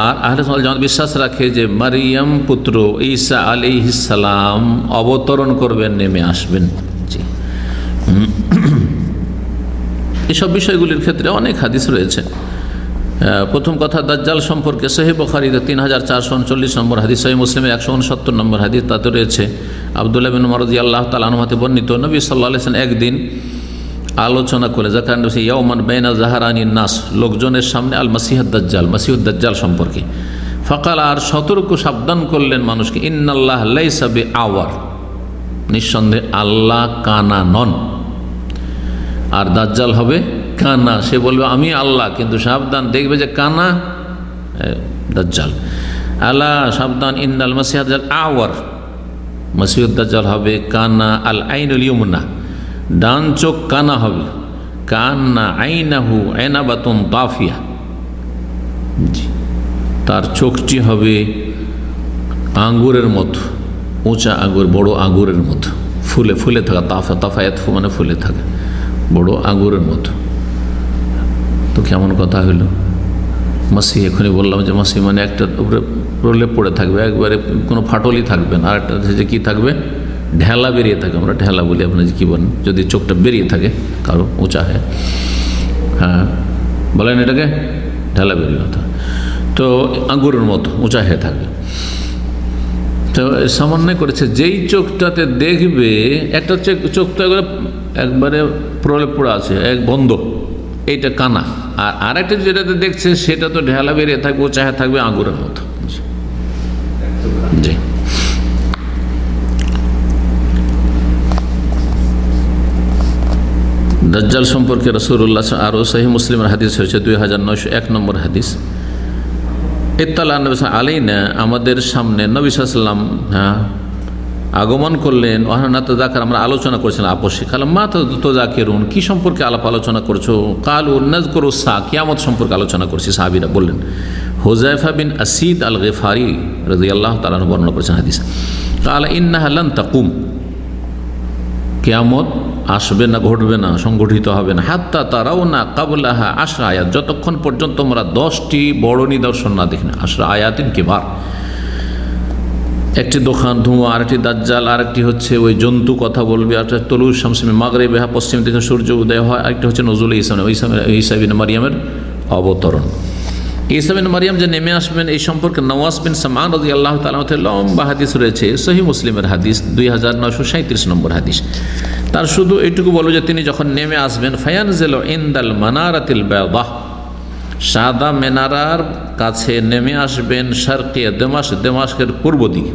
আর আহলে জামাত বিশ্বাস রাখে যে মারিয়াম পুত্র ঈসা আলি ইসালাম অবতরণ করবেন, নেমে আসবেন। জি। এসব বিষয়গুলির ক্ষেত্রে অনেক হাদিস রয়েছে। প্রথম কথা, দাজ্জাল সম্পর্কে সহি বখারিতে তিন হাজার চারশো উনচল্লিশ নম্বর হাদিস সহি মুসলিমের একশো উনসত্তর নম্বর হাদিস তাতে রয়েছে। আবদুল্লাহ বিন মরদি আল্লাহ তালানুমাতে বর্ণিত, নবী সাল্লাহ একদিন আলোচনা করে যাকান ইয়মান বেনা জাহারানি নাস, লোকজনের সামনে আল মাসিহাদ দাজ্জাল মাসিহুদ্দাজ্জাল সম্পর্কে। ফকাল আর সতর্ক সাবধান করলেন মানুষকে, ইন্নাল্লাহ লাইসাবে আওয়ার নিঃসন্দেহে আল্লাহ কানা নন। আর দাজ্জাল হবে কানা, সে বলবে, আমি আল্লাহ। কিন্তু সাবধান, দেখবে যে কানা দাজ্জাল। আল্লাহ সাবধান, ইন্নাল মাসিহাদ আওয়ার। মাসিহুদ্দাজ্জাল হবে কানা আল আইনুল ইউমনা ডান চোখ কানা হবে। কান্না আইনাহু আইনাবাতন তাফিয়া তার চোখটি হবে আঙ্গুরের মতো, উঁচা আঙ্গুর, বড় আঙ্গুরের মতো। ফুলে ফুলে থাকা, তাফা তাফায়াত মানে ফুলে থাকে। বড় আঙ্গুরের মতো। তো কেমন কথা হইল? মাসি, এখনই বললাম যে মাসি মানে একটা উপরে প্রলেপ পড়ে থাকবে, একবারে কোনো ফাটলই থাকবে না। আর একটা যে কী থাকবে? ঢেলা বেরিয়ে থাকে, আমরা ঢেলা বলি আপনার কি বলেন, যদি চোখটা বেরিয়ে থাকে, কারও উঁচা হয়। হ্যাঁ বলেন এটাকে, ঢেলা বেরিয়ে কথা তো আঙ্গুরের মতো উঁচা হয়ে থাকবে তো সামান্য করেছে, যেই চোখটাতে দেখবে, একটা চোখ তো একবারে একবারে প্রলেপ পড়ে আছে, এক বন্ধ, এইটা কানা। আর আরেকটা যেটাতে দেখছে, সেটা তো ঢেলা বেরিয়ে থাকবে উঁচা হয়ে থাকবে আঙ্গুরের মতো জি দাজ্জাল সম্পর্কে রসুল্লাহ আরও সহি মুসলিমের হাদিস হয়েছে দুই হাজার নয়শো এক নম্বর হাদিস। ইত্তালা নবী আলাই না আমাদের সামনে নবী হ্যাঁ আগমন করলেন। ওহানা তো যাকার, আমরা আলোচনা করছিলাম আপসে। কালাম মা তো জাকেরুন কী সম্পর্কে আলাপ আলোচনা করছ? কাল উন্নাজ করো সা, কিয়ামত সম্পর্কে আলোচনা করছি, সাহাবিরা বললেন। হোজাইফা বিন আসিদ আল গেফারি রাজি আল্লাহ তালান বর্ণনা করেছেন হাদিস। কাল ইন্নাহাল্লান তাকুম, কেয়ামত আসবে না, ঘটবে না, সংগঠিত হবে না। হাত্তা তারাও না কাবুল্লাহা আশরা আয়াত। যতক্ষণ পর্যন্ত তোমরা দশটি বড় নিদর্শন না দেখি না, আশরা আয়াতিন কেবার একটি দোকান, ধোঁয়া, আরেকটি দাজ্জাল, আরেকটি হচ্ছে ওই জন্তু কথা বলবে আরেকটা তলু শামসিমে মাগরে বেহা পশ্চিম দিকে সূর্য উদয় হয়, আরেকটি হচ্ছে নজরুল ইসলাম ইসাবিন মারিয়ামের অবতরণ। ইসাবিন মারিয়াম যে নেমে আসবেন, এই সম্পর্কে নওয়াজ বিন সামান রাজি আল্লাহ তালামতে লম্বা হাদিস রয়েছে সহি মুসলিমের হাদিস, দুই হাজার নয়শো সাঁত্রিশ নম্বর হাদিস। তার শুধু এইটুকু বলো যে তিনি যখন নেমে আসবেন ফায়ান জেল ইন্দাল মানারাতিল বাহ সাদা মেনারার কাছে নেমে আসবেন সার্কিয়া দেমাস দেমাসকের পূর্ব দিকে।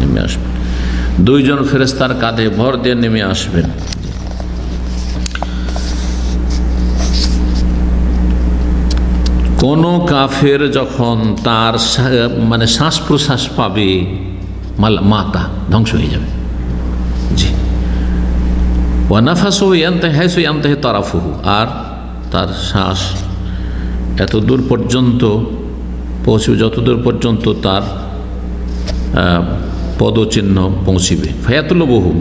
নেমে আসবেন। দুইজন ফেরেস্তার কাঁধে ভর দিয়ে নেমে আসবেন। কোন কাফের যখন তার মানে শ্বাস প্রশ্বাস পাবে মাতা ধ্বংস হয়ে যাবে। জি। ওয়ানাফাসো ইয়ান্তে হ্যাসো ইয়ান্তে তারাফুহু। আর তার শ্বাস এত দূর পর্যন্ত পৌঁছবে, যত দূর পর্যন্ত তার পদচিহ্ন পৌঁছিবে। ফয়াতুল বহু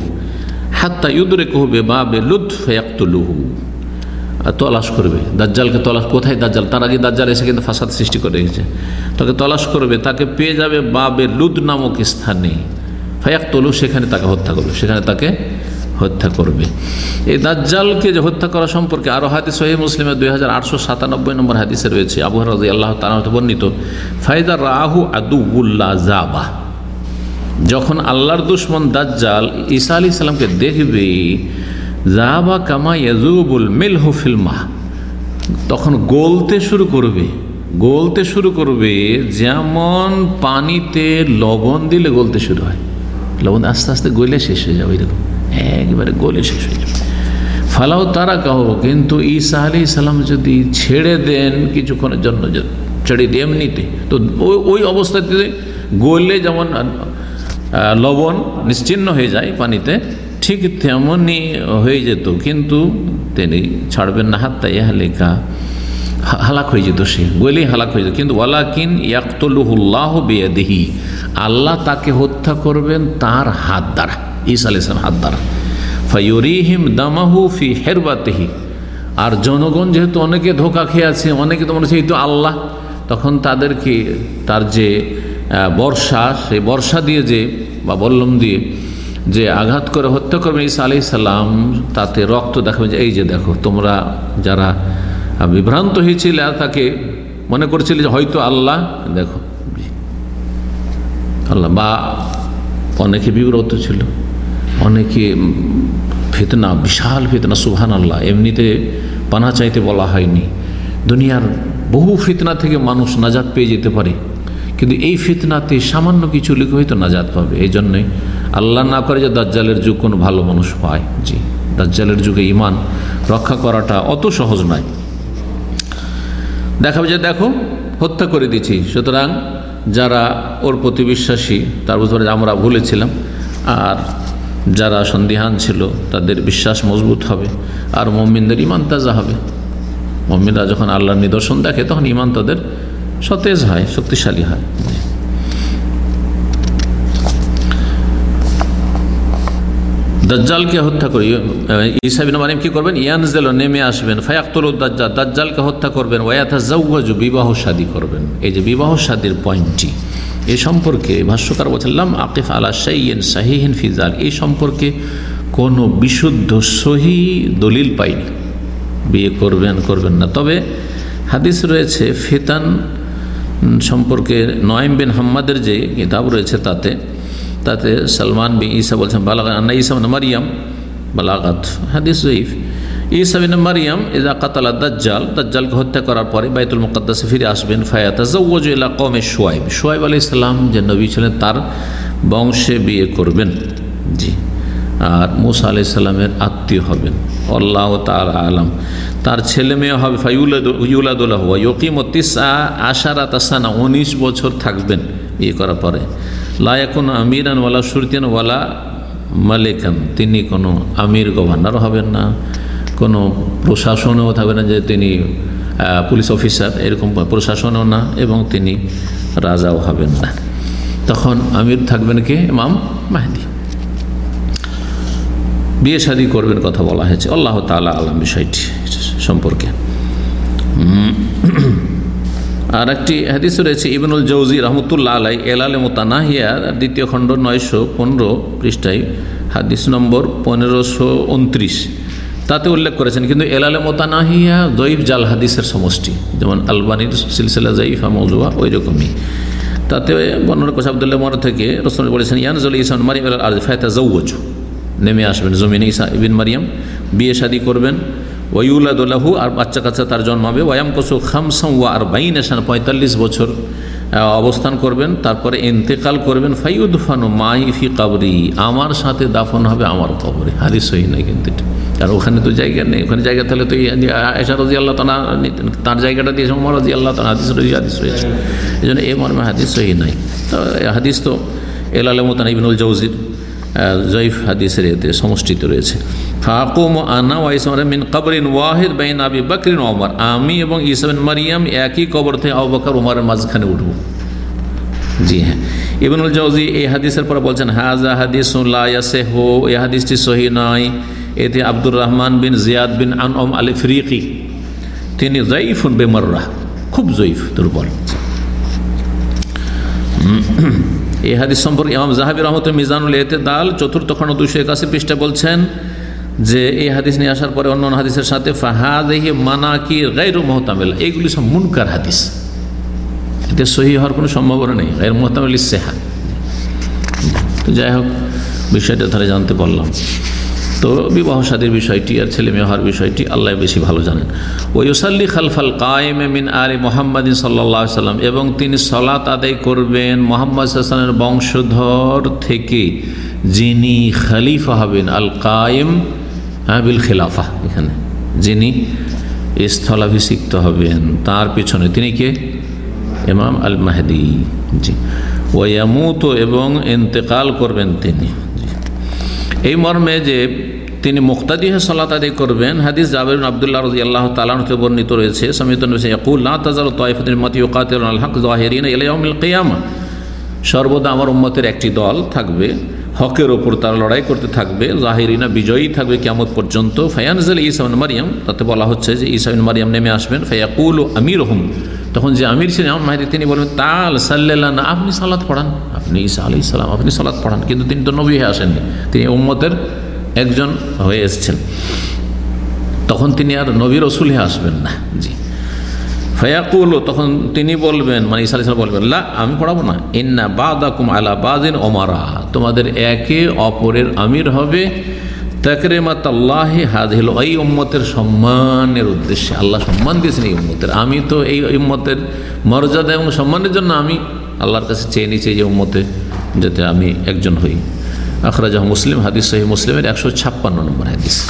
হাত্তা ইউদরে কহবে বা বে লুৎ ফয়াক্তুলুহু তলাশ করবে। দাজ্জালকে তলাশ, কোথায় দাজ্জাল? তার আগে দাজ্জাল এসে কিন্তু ফাসাদ সৃষ্টি করে রেখেছে তাকে তলাশ করবে, তাকে পেয়ে যাবে বাবে লুদ নামক স্থানে। ফায়াক্তলু সেখানে তাকে হত্যা করবে। সেখানে তাকে হত্যা করবে। এই দাজ্জালকে যে হত্যা করা সম্পর্কে আরও হাদিস সহি মুসলিমের দুই হাজার আটশো সাতানব্বই নম্বর হাদিসে রয়েছে। আবু রাজি আল্লাহ তালা বর্ণিত ফায়দা রাহু আদুল্লাহ জাবা যখন আল্লাহর দুশ্মন দাজ্জাল ঈসা আলি সাল্লামকে দেখবে জাহাবা কামা ইয়াজুবুল মিল হুফিলমা তখন গলতে শুরু করবে, গলতে শুরু করবে, যেমন পানিতে লবণ দিলে গলতে শুরু হয়। লবণ আস্তে আস্তে গলে শেষ হয়ে যাবে এরকম। একবারে গলে শেষ হয়ে যাবে। ফালাও তারা কাহ কিন্তু ঈসা আলি সাল্লাম যদি ছেড়ে দেন কিছুক্ষণের জন্য ছেড়ে দিয়ে এমনিতে, তো ওই ওই অবস্থাতে গলে যেমন লবণ নিশ্চিন্ন হয়ে যায় পানিতে, ঠিক তেমনই হয়ে যেত, কিন্তু তিনি ছাড়বেন না, হাত্তা ইহালেকা হালাক হয়ে যেত সে, গলেই হালাক হয়ে যেত। কিন্তু ওয়ালাকিন ইয়াকতলুহুল্লাহ বেয়াদেহি, আল্লাহ তাকে হত্যা করবেন তার হাত দ্বারা। ঈসা আলি হাত দ্বারা। ফাইরিহিম দামাহু ফি হেরবাতেহি। আর জনগণ যেহেতু অনেকে ধোকা খেয়ে আছে, অনেকে তো মনে তো আল্লাহ, তখন তাদেরকে তার যে বর্ষা, সেই বর্ষা দিয়ে যে, বা বল্লম দিয়ে যে আঘাত করে হত্যা করবেন ঈসা আলি সাল্লাম তাতে রক্ত দেখাবে যে, এই যে দেখো, তোমরা যারা বিভ্রান্ত হয়েছিল তাকে মনে করছিল যে হয়তো আল্লাহ, দেখো, আল্লাহ, বা অনেকে বিব্রত ছিল। অনেকে ফেতনা, বিশাল ফেতনা সুহান আল্লাহ এমনিতে পানা চাইতে বলা হয়নি। দুনিয়ার বহু ফিতনা থেকে মানুষ নাজাদ পেয়ে যেতে পারে। কিন্তু এই ফিতনাতে সামান্য কিছু লিখে হয়তো নাজাদ পাবে। এই জন্যই আল্লাহ না করে যে দাজ্জালের যুগ কোনো ভালো মানুষ পায় জি, দাজ্জালের যুগে ইমান রক্ষা করাটা অত সহজ নয়। দেখাবে যে দেখো, হত্যা করে দিচ্ছি সুতরাং যারা ওর প্রতি বিশ্বাসী, তার বুঝতে আমরা ভুলেছিলাম। আর যারা সন্দিহান ছিল, তাদের বিশ্বাস মজবুত হবে, আর মমিনদের ইমান তাজা হবে। মমিনরা যখন আল্লাহর নিদর্শন দেখে, তখন ইমান তাদের সতেজ হয়, শক্তিশালী হয়। দাজ্জালকে হত্যা করি ইসাবিন মারিম কি করবেন? ইয়ানজেল নেমে আসবেন ফায়াক্তুল দাজ্জাল, দাজ্জালকে হত্যা করবেন ওয়াথা জাউজ বিবাহ শাদী করবেন। এই যে বিবাহ শাদীর পয়েন্টটি এ সম্পর্কে ভাষ্যকার বলছিলাম আকিফ আলা সাইয়েন সাহিহিন ফিজাল এই সম্পর্কে কোনো বিশুদ্ধ সহি দলিল পাইনি। বিয়ে করবেন করবেন না। তবে হাদিস রয়েছে, ফেতান সম্পর্কে নয়ম বিন হাম্মাদের যে কিতাব রয়েছে তাতে তাতে সালমান বিন ঈসা বলছেন বালাগান আন্না ঈসা মারিয়াম, বালাগাত। হাদিস জয়ীফ। ঈসা বিন মারিয়াম ইজা কাতালা দাজ্জাল, দাজ্জালকে হত্যা করার পরে বাইতুল মুকদ্দাসে ফিরে আসবেন ফায়াতা জৌজুল্লাহ কমে সোয়াইব সোয়াইব আলি ইসলাম যে নবী ছিলেন, তার বংশে বিয়ে করবেন। জি। আর মুসা আলি সাল্লামের আত্মীয় হবেন। আল্লাহ তার আলম। তার ছেলে মেয়ে হবে ফাইউলাদুল্লাহ ইয়কিম তিসা আশারা তাসানা উনিশ বছর থাকবেন বিয়ে করার পরে। লায়াকুন আমিরান ওয়ালা সুরতিন ওয়ালা মালিকান, তিনি কোনো আমির গভর্নর হবেন না। কোনো প্রশাসনেও থাকবে না যে তিনি পুলিশ অফিসার এরকম প্রশাসনও না এবং তিনি রাজাও হবেন না। তখন আমির থাকবেন কে? ইমাম মাহদি। বিয়ে শাদি করবেন কথা বলা হয়েছে। আল্লাহ তালা আলম বিষয়টি সম্পর্কে। *clears throat* আর একটি হাদিস রয়েছে, ইবনুল জৌজি রহমতুল্লাহ আলাই এলালে মোতানাহিয়া দ্বিতীয় খণ্ড নয়শো পনেরো পৃষ্ঠায়, হাদিস নম্বর পনেরোশো উনত্রিশ। তাতে উল্লেখ করেছেন, কিন্তু এলালে মোতানাহিয়া জয়ীফ জাল হাদিসের সমষ্টি, যেমন আলবানির সিলসিলা জয়ীফা মৌজুয়া ওই রকমই তাতে বর্ণনা কোষ আবদুল্লাহ মর থেকে রসম বলেছেন ইয়ানজল ইসান মারিম আল ফায়তা জৌজ নেমে আসবেন জমিন ইসা ইবিন মারিয়াম, বিয়ে শাদী করবেন। ওয়ুলাদুল্লাহু আর বাচ্চা কাচ্চা তার জন্মাবে। ওয়াম কসু খামসাম ওয়া আর বাইন এসান পঁয়তাল্লিশ বছর। অবস্থান করবেন, তারপরে ইন্তেকাল করবেন, ফাইউদ্ফানু মাই ফি কাবরি, আমার সাথে দাফন হবে আমার কবরে। হারি সহি নাই কিন্তু আর ওখানে তো জায়গা নেই। ওখানে জায়গা তাহলে তো এসা রাজি আল্লাহ তালা তার জায়গাটা দিয়েছে সমর রাজি আল্লাহ তালা হাদিস রয়েছে হাদিস রয়েছে। এই জন্য এ মর্মে হাদিস সহি নাই। তো হাদিস তো এলালে মোতান ইবিনুল জৌজির জয়ীফ হাদিসের এতে সমষ্টিত রয়েছে। ফাকুম আনা ওয়াইসমার মিন কবরিন ওয়াহিদ বাইন আবি বকরিন ওমর আমি এবং ইসাবিন মারিয়াম একই কবর থেকে আবু বকর মাঝখানে উঠব। জি হ্যাঁ। ইবনুল জৌজি এই হাদিসের পর বলছেন হাজা হাদিস লাসে হো এই হাদিসটি সহি নয়। এতে Abdur Rahman bin Ziyad bin Anam Ali ফ্রিকি। তিনি জয়ীফুন বেমর্রা। খুব জয়ীফ, দুর্বল। এই হাদিস সম্পর্কে ইমাম জাহাবির রহমত মিজানুল এতে দাল চতুর্থ খণ্ড দুশো একাশি পৃষ্ঠা বলছেন যে এই হাদিস নিয়ে আসার পরে অন্য হাদিসের সাথে ফাহাদেহি মানাকি গাইরু মহতামিল, এইগুলি সব মুনকার হাদিস। এতে সহি হওয়ার কোনো সম্ভাবনা নেই গাইর মোহতামিল সেহা। যাই হোক, বিষয়টা তাহলে জানতে পারলাম। তো বিবাহ সাদীর বিষয়টি আর ছেলে মেয়ে হওয়ার বিষয়টি আল্লাহ বেশি ভালো জানেন। ওয়ুসাল্লি খালফাল কায়েম মিন আলী মোহাম্মদিন সাল্লা সাল্লাম এবং তিনি সলাত আদায় করবেন মোহাম্মদ সাল্লামের বংশধর থেকে যিনি খালিফা হবেন, আল কায়েম বিল খেলাফা এখানে। যিনি স্থলাভিষিক্ত হবেন, তার পিছনে তিনি কে? ইমাম আল মাহদি জি ওয়ামুত এবং ইন্তেকাল করবেন তিনি। এই মর্মে যে তিনি মুক্তাদি হয়ে সলাত আদি করবেন, হাদিস জাবের আবদুল্লাহ রাজি আল্লাহ তালাহতে বর্ণিত রয়েছে তয়ফুদ্দিন মতি সর্বদা আমার উম্মতের একটি দল থাকবে। হকের ওপর তারা লড়াই করতে থাকবে, জাহিরিনা বিজয়ী থাকবে কেমন পর্যন্ত। ফায়ানজাল ইসাউন মারিয়াম, তাতে বলা হচ্ছে যে ইসাউন মারিয়াম নেমে আসবেন, ফায়াকুল আমির হুম তখন যে আমির ছিলেন মাহিদি, তিনি বলবেন, তাল সাল্লাহ আপনি সালাদ পড়ান। আপনি ঈসা আলি ইসলাম আপনি সালাদ পড়ান। কিন্তু তিনি তো নবী হয়ে আসেননি, তিনি উম্মতের একজন হয়ে এসছেন। তখন তিনি আর নবীর রসুল হয়ে আসবেন না। জি। ফয়াকুল, তখন তিনি বলবেন মানে ইসা আলিসাল বলবেন, লা, আমি পড়াবো না। ইন্না বাদাকুম আলা বাদিন ওমারা। তোমাদের একে অপরের আমির হবে। তাকরেমাত আল্লাহ হাজিল এই উম্মতের সম্মানের উদ্দেশ্যে। আল্লাহ সম্মান দিয়েছেন এই উম্মতের। আমি তো এই উম্মতের মর্যাদা এবং সম্মানের জন্য আমি আল্লাহর কাছে চেয়ে নিয়েছি যে উম্মতে যাতে আমি একজন হই। আখরাজাহ মুসলিম, হাদিস সহি মুসলিমের একশো ছাপ্পান্ন নম্বর হাদিস।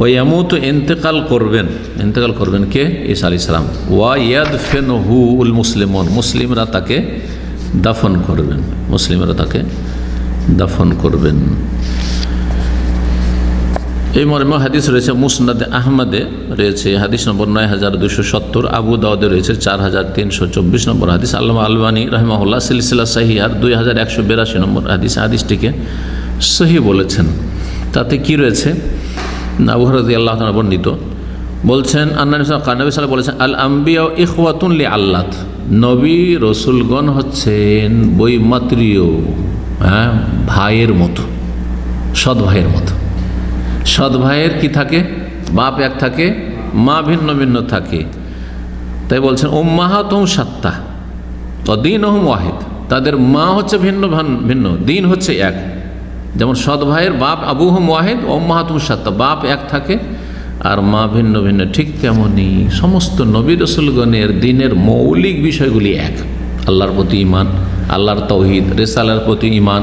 ওই এমত ইন্তেকাল করবেন ইন্তেকাল করবেন কে? ইসা আলি সালাম। ওয়া ইয়াদ ফেন হু উল মুসলিমন মুসলিমরা তাকে দাফন করবেন। মুসলিমরা তাকে দাফন করবেন। এই মর্মে হাদিস রয়েছে, মুসনাদে আহমদে রয়েছে। হাদিস নম্বর নয় হাজার দুশো সত্তর, আবু দাউদে রয়েছে চার হাজার তিনশো চব্বিশ নম্বর হাদিস। আল্লামা আলবানী রহমাউল্লাহ সিলসিলা সাহিয়ার দুই হাজার একশো বিরাশি নম্বর হাদিস। হাদিসটিকে সহি বলেছেন। তাতে কি রয়েছে? আবুহরদি আল্লাহ বর্ণিত, বলছেন কানবী সাল বলেছেন, আল আম্বিয়া ইখওয়াতুল্লি আল্লাহ নবী রসুলগণ হচ্ছেন বৈমাত্রীয় হ্যাঁ ভাইয়ের মতো, সৎ ভাইয়ের মতো। সৎ ভাইয়ের কি থাকে? বাপ এক থাকে, মা ভিন্ন ভিন্ন থাকে। তাই বলছেন ও ওম্মাহাতম সাত্তা দিন ওহম ওয়াহিদ। তাদের মা হচ্ছে ভিন্ন ভিন্ন, দিন হচ্ছে এক। যেমন সৎ ভাইয়ের বাপ আবু হোম ওয়াহেদ ওম্মাহাতুম সাত্তা। বাপ এক থাকে আর মা ভিন্ন ভিন্ন, ঠিক তেমনই সমস্ত নবী রসুলগণের দিনের মৌলিক বিষয়গুলি এক। আল্লাহর প্রতি ইমান আল্লাহর তৌহিদ, রেসালার প্রতি ইমান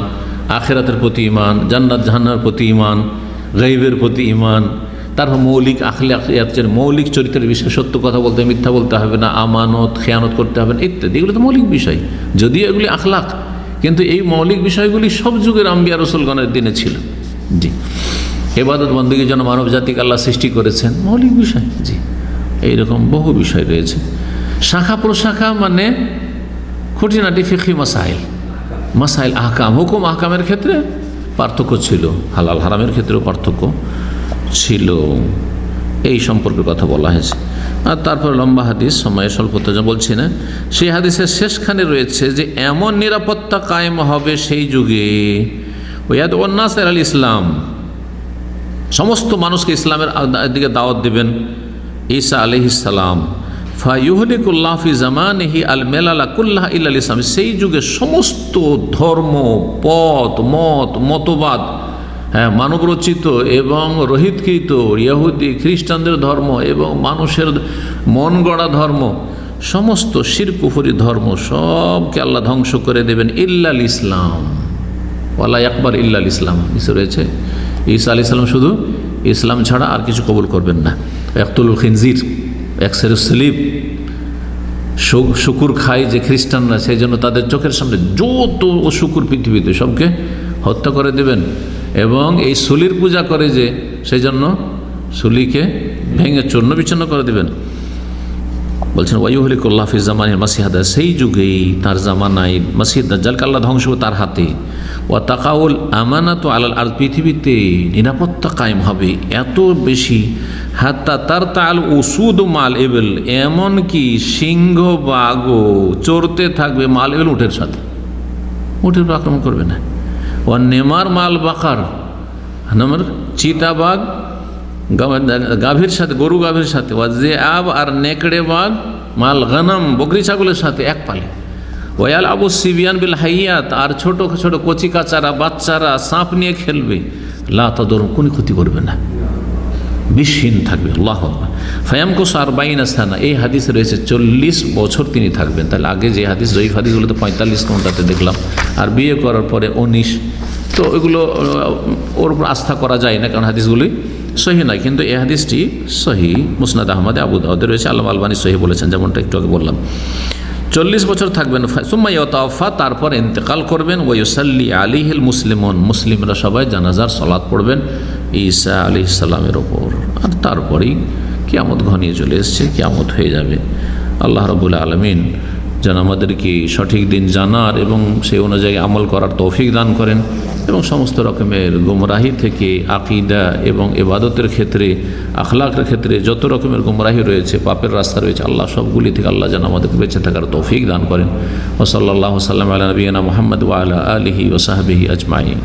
আখেরাতের প্রতি ইমান জান্নাত জাহান্নার প্রতি ইমান গরিবের প্রতি ইমান তারপর মৌলিক আখলে আখলিয়াতের মৌলিক চরিত্রের বিষয়ে সত্য কথা বলতে, মিথ্যা বলতে হবে না, আমানত, খেয়ানত করতে হবে না, ইত্যাদি। এগুলো তো মৌলিক বিষয়। যদিও এগুলি আখলাখ কিন্তু এই মৌলিক বিষয়গুলি সব যুগের আম্বিয়া রসুলগণের দিনে ছিল। জি। এবাদত বন্দীকে যেন মানব জাতিকে আল্লাহ সৃষ্টি করেছেন, মৌলিক বিষয়, জি। এইরকম বহু বিষয় রয়েছে। শাখা প্রশাখা মানে খুঁটিনাটি ফিখি মাসাইল। মাসাইল আহকাম। হুকুম আহকামের ক্ষেত্রে পার্থক্য ছিল। হালাল হারামের ক্ষেত্রেও পার্থক্য ছিল। এই সম্পর্কে কথা বলা হয়েছে। আর তারপর লম্বা হাদিস, সময়ে স্বল্পতা বলছি না। সেই হাদিসের শেষখানে রয়েছে যে, এমন নিরাপত্তা কায়েম হবে সেই যুগে। ওয়াদ ওন্নাসের আল ইসলাম। সমস্ত মানুষকে ইসলামের দিকে দাওয়াত দেবেন। ঈসা আলহিসাল্লাম ফাইহলিকুল্লাফি জামানহি আল মেলালা কুল্লাহ ইল্লাল ইসলাম সেই যুগে সমস্ত ধর্ম, পথ, মত, মতবাদ হ্যাঁ মানবরচিত এবং রহিতকৃত ইয়াহুদি খ্রিস্টানদের ধর্ম এবং মানুষের মন গড়া ধর্ম, সমস্ত শিরকুফরি ধর্ম সবকে আল্লাহ ধ্বংস করে দেবেন ইল্লাল ইসলাম। ওয়াল্লাহ একবার ইল্লাল ইসলাম। ইসে রয়েছে, ঈসা আলি ইসলাম শুধু ইসলাম ছাড়া আর কিছু কবুল করবেন না। একতুল খিনজির একসের সলিপ শুকুর খায় যে খ্রিস্টানরা, সেই জন্য তাদের চোখের সামনে যত শুকুর পৃথিবীতে সবকে হত্যা করে দেবেন। এবং এই সুলির পূজা করে যে সেই জন্য সুলিকে ভেঙে চূর্ণ বিচ্ছন্ন করে দেবেন। বলছেন ওয়াইহলিকুল্লাফি জামানের মাসিহাদা সেই যুগেই তার জামানাই মাসিদ দাজ্জালকে আল্লাহ ধ্বংস তার হাতে। ও তাকাউল আমানাত আলাল আর পৃথিবীতে নিরাপত্তা কায়েম হবে এত বেশি। হাত্তা তার তাল ওষুধ মাল এবেল এমন কি সিংহ বাঘও চড়তে থাকবে মাল এবেল উঠের সাথে। উঠের আক্রমণ করবে না। ও নেমার মাল বাকার। নামার চিতাবাঘ গাভীর সাথে, গরু গাভীর সাথে ও যে আব আর নেকড়ে বাঘ, মাল গানাম, বকরি ছাগলের সাথে এক পালে। ওয়াল আবু সিবিয়ান বিল হাইয়াত, আর ছোট ছোট কচি কাচারা বাচ্চারা সাঁপ নিয়ে খেলবে। লা তদর কোনো ক্ষতি করবে না। বিষহীন থাকবে, আল্লাহ ফায়ামকো সারবাইন আস্থানা এই হাদিস রয়েছে, চল্লিশ বছর তিনি থাকবেন। তাহলে আগে যে হাদিস, জয়ীফ হাদিসগুলো তো পঁয়তাল্লিশ ঘন্টাতে দেখলাম, আর বিয়ে করার পরে উনিশ। তো ওইগুলো ওর উপর আস্থা করা যায় না, কারণ হাদিসগুলি সহি নয়। কিন্তু এই হাদিসটি সহি, মুসনাদ আহমদ, আবু রয়েছে আল্লাহ আলবানী সহি বলেছেন, যেমনটা একটু আগে বললাম। চল্লিশ বছর থাকবেন সুম্মা ইয়তাফা তারপর ইন্তেকাল করবেন ওয়ুসাল্লি আলিহিল মুসলিমন। মুসলিমরা সবাই জানাজার সলাদ পড়বেন। ঈসা আলি ইসাল্লামের ওপর। আর তারপরেই কিয়ামত ঘনিয়ে চলে এসছে, কিয়ামত হয়ে যাবে। আল্লাহ রবুল্লা আলমিন যেন আমাদেরকে সঠিক দিন জানার এবং সেই অনুযায়ী আমল করার তৌফিক দান করেন এবং সমস্ত রকমের গুমরাহি থেকে আকিদা এবং এবাদতের ক্ষেত্রে, আখলাকের ক্ষেত্রে যত রকমের গুমরাহি রয়েছে, পাপের রাস্তা রয়েছে, আল্লাহ সবগুলি থেকে আল্লাহ যেন আমাদেরকে বেঁচে থাকার তৌফিক দান করেন। ওসল্লাহ সাল্লাম আলা নবীনা মোহাম্মদ ওয়ালা আলহি ওসাহাবিহি আজমাই